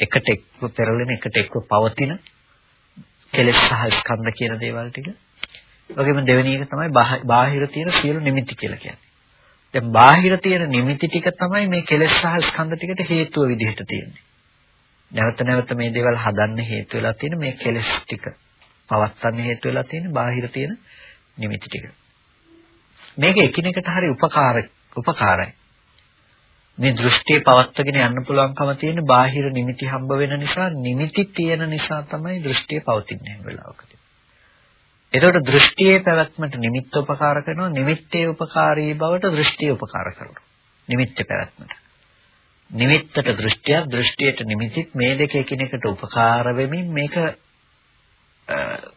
එකට එක්ව පෙරලෙන එකට එක්ව පවතින කෙලස් සහ ස්කන්ධ කියන දේවල් ටික. වගේම දෙවෙනි එක තමයි බාහිර තියෙන සියලු නිමිති කියලා කියන්නේ. දැන් බාහිර තියෙන නිමිති ටික තමයි මේ කෙලස් සහ ස්කන්ධ ටිකට හේතුව විදිහට තියෙන්නේ. නැවත නැවත මේ දේවල් හදන්න හේතු වෙලා තියෙන මේ කෙලෙස් ටික පවත්තන්න හේතු වෙලා තියෙන බාහිර තියෙන නිමිති ටික. මේක එකිනෙකට හරි උපකාර උපකාරයි. මේ දෘෂ්ටිය පවත්වාගෙන යන්න පුළුවන්කම තියෙන බාහිර නිමිති හම්බ වෙන නිසා නිමිති තියෙන නිසා තමයි දෘෂ්ටිය පවතින්නේ හැම වෙලාවකදී. එතකොට දෘෂ්ටියේ පැවැත්මට නිමිත්ත උපකාර කරනවා නිමිත්තේ උපකාරී බවට දෘෂ්ටිය උපකාර කරනවා. නිමිත්ත පැවැත්මට. නිමිත්තට දෘෂ්ටියක් දෘෂ්ටියට නිමිතිත් මේ දෙක එකිනෙකට උපකාර වෙමින් මේක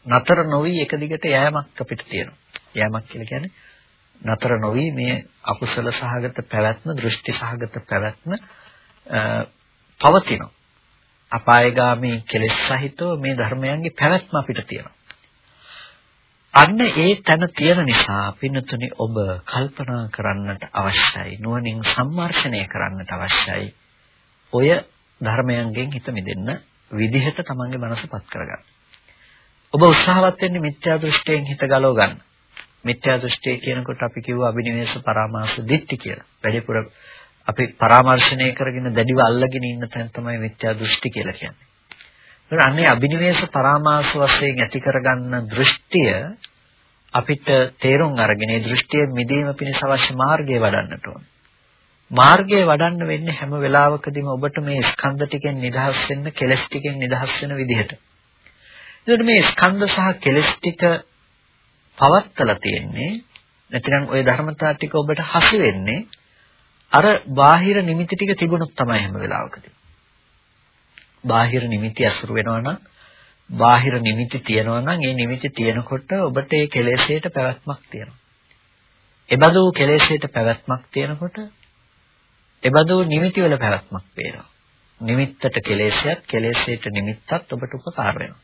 නතර නොවි එක දිගට යෑමක් අපිට තියෙනවා. යෑමක් කියලා කියන්නේ නතර නොවි මේ අකුසල සහගත පැවැත්ම දෘෂ්ටි සහගත පැවැත්ම පවතිනවා. අපායগামী කෙලෙස් සහිතව මේ ධර්මයන්ගේ පැවැත්ම අපිට තියෙනවා. අන්න ඒ තැන තියෙන නිසා පින්නතුනි ඔබ කල්පනා කරන්නට අවශ්‍යයි නුවණින් සම්මර්ෂණය කරන්නට අවශ්‍යයි ඔය ධර්මයන්ගෙන් හිත මිදෙන්න විදිහට තමන්ගේ මනසපත් කරගන්න. ඔබ උත්සාහවත් වෙන්නේ මිත්‍යා දෘෂ්ටියෙන් හිත ගලව ගන්න. මිත්‍යා දෘෂ්ටිය කියනකොට අපි කිව්ව අභිනිවේෂ පරාමාස දිට්ඨි කියලා. වැඩිපුර අපි පරාමර්ශණය කරගෙන දැඩිව අල්ලගෙන ඉන්න තැන තමයි මිත්‍යා දෘෂ්ටි කියලා කියන්නේ. ඒත් අන්නේ අභිනිවේෂ පරාමාස වශයෙන් ඇති කරගන්න දෘෂ්ටිය අපිට තේරුම් අරගෙන ඒ දෘෂ්ටිය මිදීම පිණිස අවශ්‍ය මාර්ගය වඩන්නට ඕන. මාර්ගය වඩන්න වෙන්නේ හැම වෙලාවකදීම ඔබට මේ ස්කන්ධ ටිකෙන් නිදහස් වෙන්න, කෙලස් ටිකෙන් නිදහස් වෙන විදිහට. එතකොට මේ ස්කන්ධ සහ කෙලස් ටික පවත්තලා තියෙන්නේ නැතිනම් ওই ධර්මතාව ටික ඔබට හසු වෙන්නේ අර බාහිර නිමිති ටික තිබුණොත් තමයි හැම වෙලාවකදී. බාහිර නිමිති අසුරු වෙනවා නම් බාහිර නිමිති තියෙනවා නම් ඒ නිමිති තියෙනකොට ඔබට ඒ කෙලෙසේට පැවැත්මක් තියෙනවා. එබඳු කෙලෙසේට පැවැත්මක් තියෙනකොට එබඳු නිමිති වල පැවැත්මක් පේනවා. නිමිත්තට කෙලෙසයක් කෙලෙසේට නිමිත්තත් ඔබට උපකාර වෙනවා.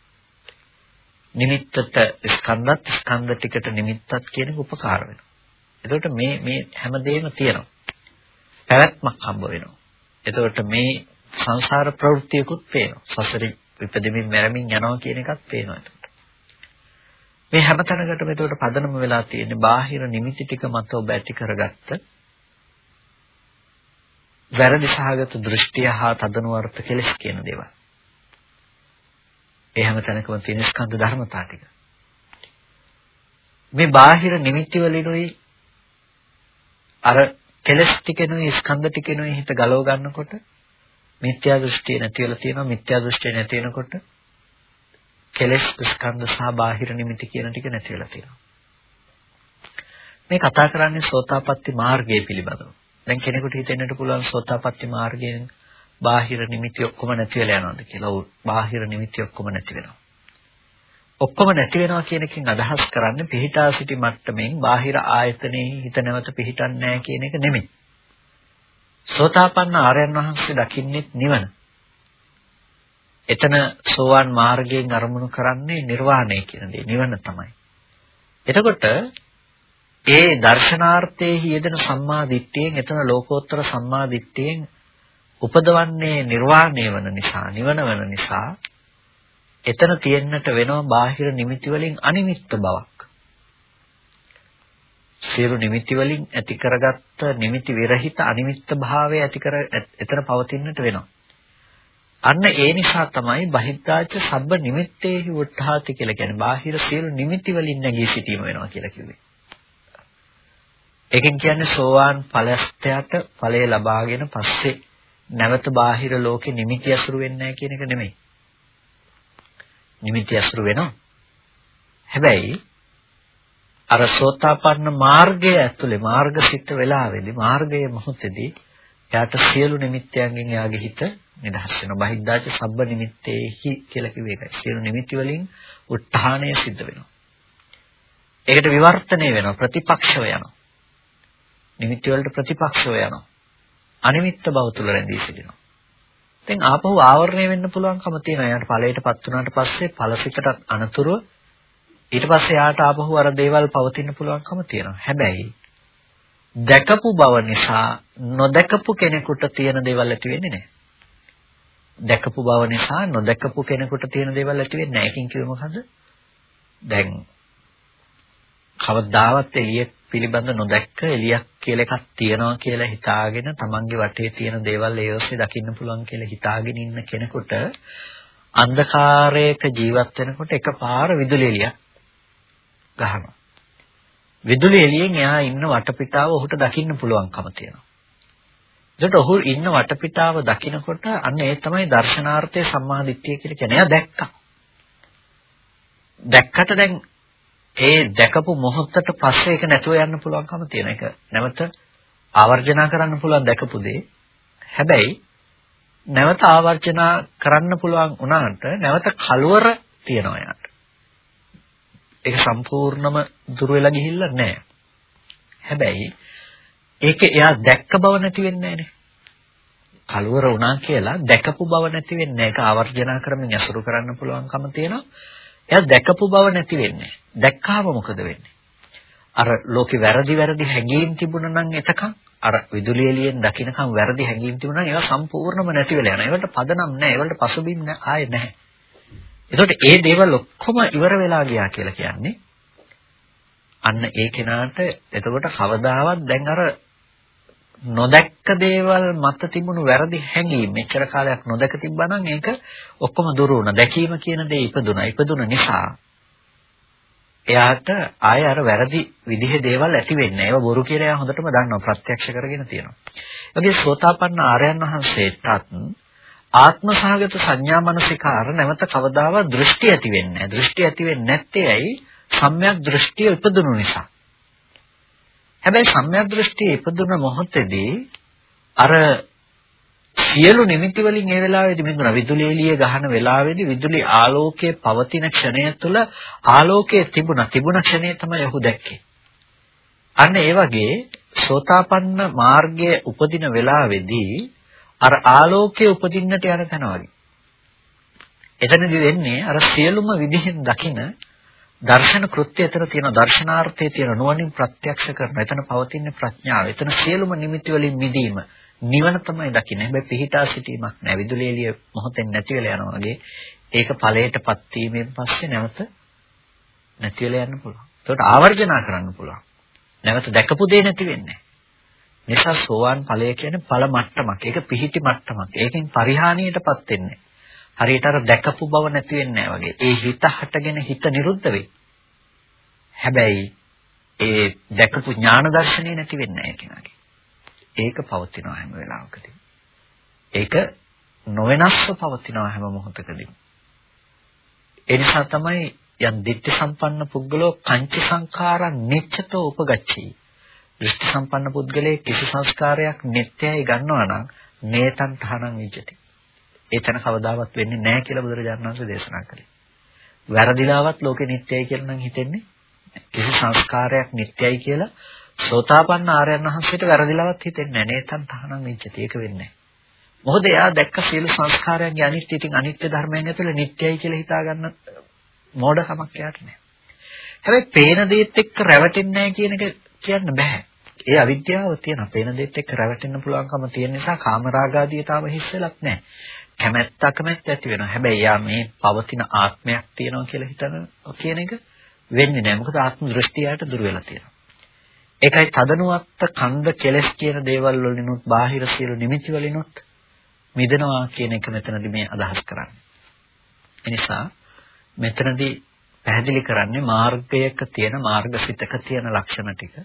නිමිත්තට ස්කන්ධත් ස්කන්ධ ටිකට නිමිත්තත් කියන උපකාර වෙනවා. එතකොට මේ මේ හැමදේම තියෙනවා. පැවැත්මක් හම්බ වෙනවා. එතකොට මේ සංසාර ප්‍රවෘත්තියකුත් පේනවා. සසරේ විපදෙමින් මැරමින් යනවා කියන එකත් පේනවා එතකොට. මේ හැමතැනකටම එතකොට පදනම වෙලා තියෙන්නේ බාහිර නිමිති ටික මත ඔබ ඇති කරගත්ත වැරදි සහගත දෘෂ්ටිය හා තදනුවර්ථ කෙලස් කියන දේවල්. ඒ හැම තැනකම තියෙන ස්කන්ධ ධර්මතා ටික. මේ බාහිර නිමිති වලිනුයි අර කෙලස් ටිකෙනුයි ස්කන්ධ ටිකෙනුයි හිත ගලව ගන්නකොට මිත්‍යා දෘෂ්ටිය නැති වෙලා තියෙනවා මිත්‍යා දෘෂ්ටිය නැති වෙනකොට කෙලස් ස්කන්ධ සහ බාහිර නිමිති කියන ටික නැති වෙලා තියෙනවා. මේ කතා කරන්නේ සෝතාපට්ටි මාර්ගය පිළිබඳව. දැන් කෙනෙකුට හිතෙන්නට පුළුවන් සෝතාපට්ටි මාර්ගයෙන් බාහිර නිමිති ඔක්කොම නැති වෙලා යනවාද කියලා. ඔව් බාහිර නිමිති ඔක්කොම නැති වෙනවා. ඔක්කොම නැති වෙනවා කියන එකෙන් අදහස් කරන්නේ පිහිටා සිටි මට්ටමින් බාහිර ආයතනයේ හිත නැවත පිහිටන්නේ නැහැ කියන එක නෙමෙයි. සෝතාපන්න ආර්යයන් වහන්සේ දකින්නෙත් නිවන. එතන සෝවාන් මාර්ගයෙන් අරමුණු කරන්නේ නිර්වාණය කියන දේ නිවන තමයි. එතකොට ඒ දර්ශනාර්ථයේ යෙදෙන සම්මා දිට්ඨියෙන් එතන ලෝකෝත්තර සම්මා දිට්ඨියෙන් උපදවන්නේ නිර්වාණය වන නිසා නිවන වන නිසා එතන තියෙන්නට වෙනවා බාහිර නිමිති වලින් අනිමිත්ත බවක්. සියලු නිමිති වලින් ඇති කරගත්ත නිමිති විරහිත අනිමිත්ත භාවය ඇති කර එතන පවතින්නට වෙනවා. අන්න ඒ නිසා තමයි බහිද්ධාච සබ්බ නිමිත්තේහි උත්හාති කියලා කියන්නේ බාහිර සියලු නිමිති වලින් නැගී සිටීම වෙනවා කියලා කිව්වේ. ඒකෙන් කියන්නේ සෝවාන් ඵලස්තයට ඵලය ලබාගෙන පස්සේ නැවත බාහිර ලෝකෙ නිමිති අසුරු වෙන්නේ නැහැ කියන එක නෙමෙයි. නිමිති අසුරු වෙනවා. හැබැයි අර සෝතාපන්න මාර්ගය ඇතුලේ මාර්ගසිත වෙලාවේදී මාර්ගයේ මොහොතේදී එයාට සියලු නිමිත්තයන්ගෙන් එයාගේ හිත නිදහස් වෙනවා. බහිද්දාච සබ්බ නිමිත්තේහි කියලා කිව්ව එකයි. සියලු නිමිති වලින් උත්හානය සිද්ධ වෙනවා. ඒකට විවර්තනය වෙනවා ප්‍රතිපක්ෂව යනවා. නිමිති වලට ප්‍රතිපක්ෂව යනවා. අනිමිත්ත බව තුල රැඳී සිටිනවා. දැන් ආපහු ආවරණය වෙන්න පුළුවන්කම තියෙනවා. යාට ඵලයටපත් වුණාට පස්සේ ඵලසිතට අනතුරුව ඊට පස්සේ යාට ආපහු අර දේවල් පවතින්න පුළුවන්කම තියෙනවා. හැබැයි දැකපු බව නිසා නොදැකපු කෙනෙකුට තියෙන දේවල් ඇති වෙන්නේ නැහැ. දැකපු බව නිසා නොදැකපු කෙනෙකුට තියෙන දේවල් ඇති වෙන්නේ නැහැ. ඒකින් කිව්වේ මොකද්ද? දැන් කවදාවත් එළිය පිළිබඳ නොදැක්ක එලියක් කියලා එකක් තියනවා කියලා හිතාගෙන තමන්ගේ වටේ තියෙන දේවල් ඒ ඔස්සේ දකින්න පුළුවන් කියලා හිතාගෙන ඉන්න කෙනෙකුට අන්ධකාරයක ජීවත් වෙනකොට එකපාර විදුලි එළියක් ගහනවා. විදුලි එළියෙන් එයා ඉන්න වටපිටාව ඔහුට දකින්න පුළුවන්කම තියෙනවා. එතකොට ඔහු ඉන්න වටපිටාව දකිනකොට අන්න ඒ තමයි දර්ශනාර්ථයේ සම්මාදිට්ඨිය කියලා කියන්නේ. එයා දැක්කා. දැක්කට දැන් ඒ දැකපු මොහොතට පස්සේ ඒක නැතුව යන්න පුළුවන්කම තියෙන එක. නැවත ආවර්ජනා කරන්න පුළුවන් දැකපු දේ. හැබැයි නැවත ආවර්ජනා කරන්න පුළුවන් වුණාට නැවත කලවර තියනවා යාට. ඒක සම්පූර්ණම දුර වෙලා ගිහිල්ලා නැහැ. හැබැයි ඒක එයා දැක්ක බව නැති වෙන්නේ නැහනේ. කලවර වුණා කියලා දැකපු බව නැති වෙන්නේ නැහැ. ඒක ආවර්ජනා කරමින් අසුරු කරන්න පුළුවන්කම තියෙනවා. එයා දැකපු බව නැති වෙන්නේ. දැක්කාම මොකද වෙන්නේ? අර ලෝකේ වැරදි වැරදි හැඟීම් තිබුණා නම් එතකන් අර විදුලි එළියෙන් දකින්නකම් වැරදි හැඟීම් තිබුණා නම් ඒවා සම්පූර්ණයෙන්ම නැති වෙලා යනවා. ඒවලට පදනම් නැහැ. ඒවලට පසුබිම් ආයේ නැහැ. එතකොට ඒ දේවල් ඔක්කොම ඉවර වෙලා ගියා කියලා කියන්නේ අන්න ඒ කෙනාට එතකොට කවදාවත් දැන් අර නොදැක්ක දේවල් මත තිබුණු වැරදි හැඟීම් මෙච්චර කාලයක් නොදක තිබ්බනම් ඒක ඔක්කොම දුරු වුණා. දැකීම කියන දේ ඉපදුනා. ඉපදුන නිසා එයාට ආය අර වැරදි විදිහේ දේවල් ඇති වෙන්නේ. ඒවා බොරු කියලා එයා හොඳටම දන්නවා. ප්‍රත්‍යක්ෂ කරගෙන තියෙනවා. ඒ සෝතාපන්න ආර්යයන් වහන්සේටත් ආත්ම සහගත සංඥා මනසිකාර නැවත කවදාවත් දෘෂ්ටි ඇති වෙන්නේ නැහැ. දෘෂ්ටි ඇති වෙන්නේ නැත්තේ ඇයි? සම්‍යක් දෘෂ්ටිය ඉපදුණු නිසා. හැබැයි සම්‍යක් දෘෂ්ටිය ඉපදුන මොහොතේදී අර සියලු නිමිති වලින් ඒ වෙලාවේදී මිදුණා විදුලි එළිය ගහන වෙලාවේදී විදුලි ආලෝකයේ පවතින ක්ෂණය තුළ ආලෝකයේ තිබුණා තිබුණ ක්ෂණය තමයි ඔහු දැක්කේ අන්න ඒ වගේ සෝතාපන්න මාර්ගයේ උපදින වෙලාවේදී අර ආලෝකයේ උපදින්නට යන තැන වගේ එතනදී වෙන්නේ අර සියලුම විදිහෙන් දකින දර්ශන කෘත්‍ය එතන තියෙන දර්ශනාර්ථයේ තියෙන නුවණින් ප්‍රත්‍යක්ෂ කරන එතන පවතින ප්‍රඥාව එතන සියලුම නිමිති වලින් මිදීම නිවන තමයි දකින්නේ. හැබැයි පිහිටා සිටීමක් නෑ. විදුලි එළිය මොහොතෙන් නැති වෙලා යනවා වගේ ඒක ඵලයටපත් වීමෙන් පස්සේ නැවත නැති වෙලා යන්න පුළුවන්. ඒකට ආවර්ජනා කරන්න පුළුවන්. නැවත දැකපු දේ නැති වෙන්නේ නිසා සෝවාන් ඵලය කියන්නේ ඵල මට්ටමක්. ඒක පිහිටි මට්ටමක්. ඒකෙන් පරිහානියටපත් වෙන්නේ. හරියට අර දැකපු බව නැති වෙන්නේ වගේ. ඒ හිත හටගෙන හිත නිරුද්ධ වෙයි. හැබැයි ඒ දැකපු ඥාන දර්ශනේ නැති වෙන්නේ නැහැ කෙනාගේ. ඒක පවතිනවා හැම වෙලාවකදී. ඒක නොවෙනස්ව පවතිනවා හැම මොහොතකදීම. ඒ නිසා තමයි යම් දිට්ඨි සම්පන්න පුද්ගලෝ පංච සංඛාරා නිච්ඡතෝ උපගච්ඡී. දෘෂ්ටි සම්පන්න පුද්ගලයේ කිසි සංස්කාරයක් නිට්ටයයි ගන්නවා නම් නේතන් තහනම් විජ්ජති. ඒතන කවදාවත් වෙන්නේ නැහැ කියලා බුදුරජාණන් වහන්සේ දේශනා කළේ. වැරදිලාවත් ලෝකෙ නිට්ටයයි කියලා නම් හිතෙන්නේ කිසි සංස්කාරයක් නිට්ටයයි කියලා සෝතාපන්න ආර්යයන් වහන්සේට වැරදිලවත් හිතෙන්නේ නැහැ. නේතන් තහනම් වෙච්චති. ඒක වෙන්නේ නැහැ. මොකද එයා දැක්ක සියලු සංස්කාරයන්ගේ අනිත්‍ය ඉතින් අනිත්‍ය ධර්මයන් ඇතුළේ නිට්ටයයි කියලා හිතා ගන්න මෝඩකමක් යාට නැහැ. හැබැයි පේන දේත් එක්ක රැවටෙන්නේ නැහැ කියන එක කියන්න බෑ. ඒ අවිද්‍යාව තියෙනවා. පේන දේත් එක්ක රැවටෙන්න පුළුවන්කම තියෙන නිසා කාමරාගාදී තාම හිස්සලක් නැහැ. කැමැත්ත අකමැත්ත ඇති වෙනවා. හැබැයි යා මේ පවතින ආත්මයක් තියෙනවා කියලා හිතන කියන එක වෙන්නේ නැහැ. මොකද ආත්ම දෘෂ්ටියට දුර වෙලා තියෙනවා. ඒකයි තදනුවත්ත කන්ද කෙලස් කියන දේවල් වලිනුත් බාහිර සියලු නිමිති වලිනුත් මිදෙනවා කියන එක මෙතනදී මේ අදහස් කරන්නේ. එනිසා මෙතනදී පැහැදිලි කරන්නේ මාර්ගයක තියෙන මාර්ගසිතක තියෙන ලක්ෂණ ටික.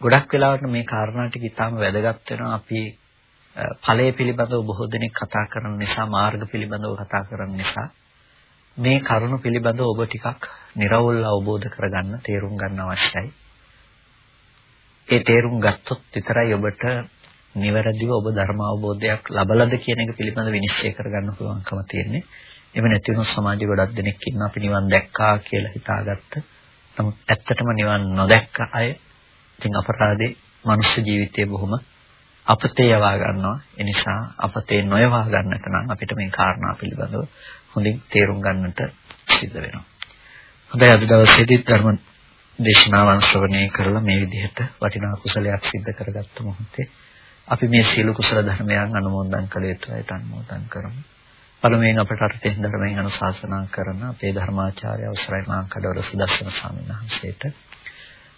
ගොඩක් වෙලාවට මේ කාරණා ටික ඊටාම වැදගත් වෙනවා අපි ඵලය පිළිබඳව බොහෝ දෙනෙක් කතා කරන නිසා මාර්ග පිළිබඳව කතා කරන නිසා මේ කරුණු පිළිබඳව ඔබ ටිකක් निराවුල් අවබෝධ කරගන්න තේරුම් ගන්න අවශ්‍යයි. ඒ තේරුම් ගත්තොත් විතරයි ඔබට නිවැරදිව ඔබ ධර්ම අවබෝධයක් ලබලද කියන එක පිළිබඳව විනිශ්චය කරගන්න පුළුවන්කම තියෙන්නේ. එහෙම නැති වුණොත් සමාජයේ ගොඩක් දෙනෙක් ඉන්න අපි නිවන් දැක්කා කියලා හිතාගත්ත. නමුත් ඇත්තටම නිවන් නොදැක්ක අය ඉතින් අපරාධේ මනුෂ්‍ය ජීවිතයේ බොහොම අපතේ යවා ගන්නවා. ඒ නිසා අපතේ නොයවා ගන්නට නම් අපිට මේ කාරණා පිළිබඳව හොඳින් තේරුම් ගන්නට සිද්ධ වෙනවා. හොඳයි අද දවසේදී ධර්ම දේශනාවන් ශ්‍රවණය කරලා මේ විදිහට වටිනා කුසලයක් සිද්ධ කරගත්ත මොහොතේ අපි මේ සීල කුසල ධර්මයන් අනුමෝදන් කළ යුතුයිට අනුමෝදන් කරමු. පළමුවෙන් අපට අර්ථයෙන් ධර්මයෙන් අනුශාසනා කරන අපේ ධර්මාචාර්ය අවසරයි මා කඩවල සුදස්සන ස්වාමීන් වහන්සේට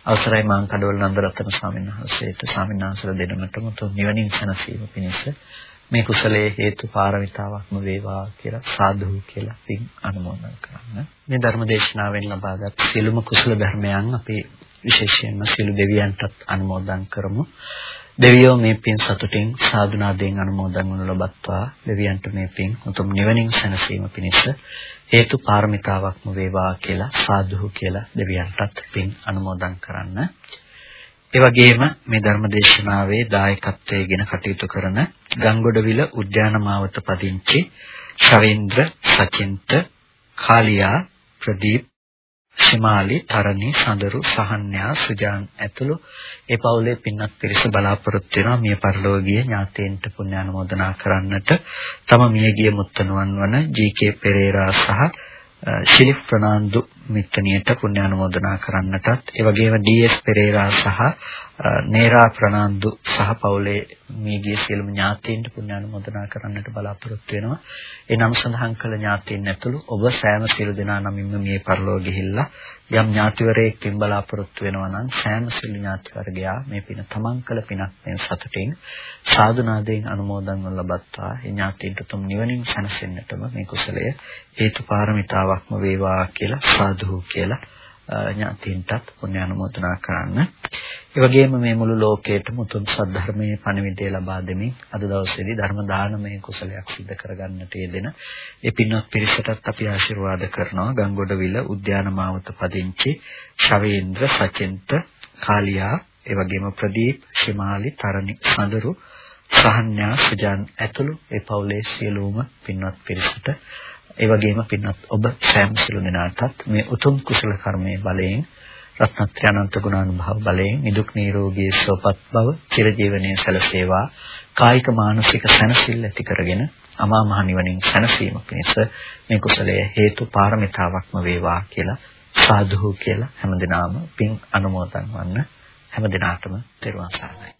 අවසරයි මාං කඩවල නන්දරත්න ස්වාමීන් වහන්සේට ස්වාමීන් වහන්සේලා දෙනමතම තුන් නිවනින් සැනසීම පිණිස මේ කුසලයේ හේතු පාරමිතාවක්ම වේවා කියලා සාදු කියලා පින් අනුමෝදන් කරන්න. මේ ධර්ම දේශනාවෙන් ලබාගත් සියලුම කුසල ධර්මයන් අපි විශේෂයෙන්ම සියලු දෙවියන්ටත් අනුමෝදන් කරමු. දෙවියෝ මේ පින් සතුටින් සාදුනාදයෙන් අනුමෝදන් වනු ලබත්වා දෙවියන්ට මේ පින් උතුම් නිවනින් සැනසීම පිණිස හේතු පාරමිතාවක්ම වේවා කියලා සාදුහු කියලා දෙවියන්ටත් පින් අනුමෝදන් කරන්න. ඒ වගේම මේ ධර්ම දේශනාවේ දායකත්වයෙන් කටයුතු කරන ගංගොඩවිල උද්‍යාන මාවත පදිංචි ශවේන්ද්‍ර සචින්ත කාලියා ප්‍රදීප් ශිමාලි තරණි සඳරු සහන්‍යා සුජාන් ඇතුළු ඒ පවුලේ පින්වත් පිරිස බලාපොරොත්තු වෙනවා. මිය පරලෝකීය ඥාතීන්ට පුණ්‍ය අනුමෝදනා කරන්නට. තම මියගිය මුත්තණුවන් වන ජී.කේ පෙරේරා සහ ශිලිප් ප්‍රනාන්දු මිත්තනියට පුණ්‍ය අනුමෝදනා කරන්නටත් ඒ වගේම ඩී.එස් පෙරේරා සහ නේරා ප්‍රනාන්දු සහ පවුලේ මීගිය සියලුම ඥාතීන්ට පුණ්‍ය අනුමෝදනා කරන්නට බලාපොරොත්තු වෙනවා. ඒ නම් සඳහන් කළ ඥාතීන් ඇතුළු ඔබ සෑම සියලු දෙනා නමින්ම මේ පරලෝක ගිහිල්ලා යම් ඥාතිවරයෙක්ින් බලාපොරොත්තු වෙනවා නම් සෑම සියලු ඥාතිවරගයා මේ පින තමන් කළ පිනක් මේ සතුටින් සාදුනාදයෙන් අනුමෝදන් ලබත්තා. ඒ ඥාතීන්ට තුම් නිවනින් සැනසෙන්නටම මේ කුසලය හේතු පාරමිතාවක්ම වේවා කියලා සාදු කියලා ඥාතීන්ටත් පුණ්‍ය අනුමෝදනා කරන්න. ඒ වගේම මේ මුළු ලෝකයටම උතුම් සද්ධර්මයේ පණිවිඩය ලබා දෙමින් අද දවසේදී ධර්ම දානමය කුසලයක් සිදු කරගන්නට යෙදෙන ඒ පින්වත් පිරිසටත් අපි ආශිර්වාද කරනවා. ගංගොඩවිල උද්‍යාන මාවත පදිංචි ශවේන්ද්‍ර සචින්ත කාලියා ඒ වගේම ප්‍රදීප් ශිමාලි තරණි සඳරු සහන්‍යා සුජාන් ඇතුළු ඒ පවුලේ සියලුම පින්වත් පිරිසට ඒ වගේම පින්වත් ඔබ සෑම සිළු දෙනාටත් මේ උතුම් කුසල කර්මයේ බලයෙන් රත්නත්‍රි අනන්ත ගුණානුභව බලයෙන් නිදුක් නිරෝගී සුවපත් බව චිරජීවනයේ සැලසේවා කායික මානසික සැනසෙල්ල ඇති කරගෙන අමා මහ නිවනින් සැනසීම පිණිස මේ කුසලයේ හේතු පාරමිතාවක්ම වේවා කියලා සාදු කියලා හැමදිනාම පින් අනුමෝදන් වන්න. හැමදිනාටම තෙරුවන් සරණයි.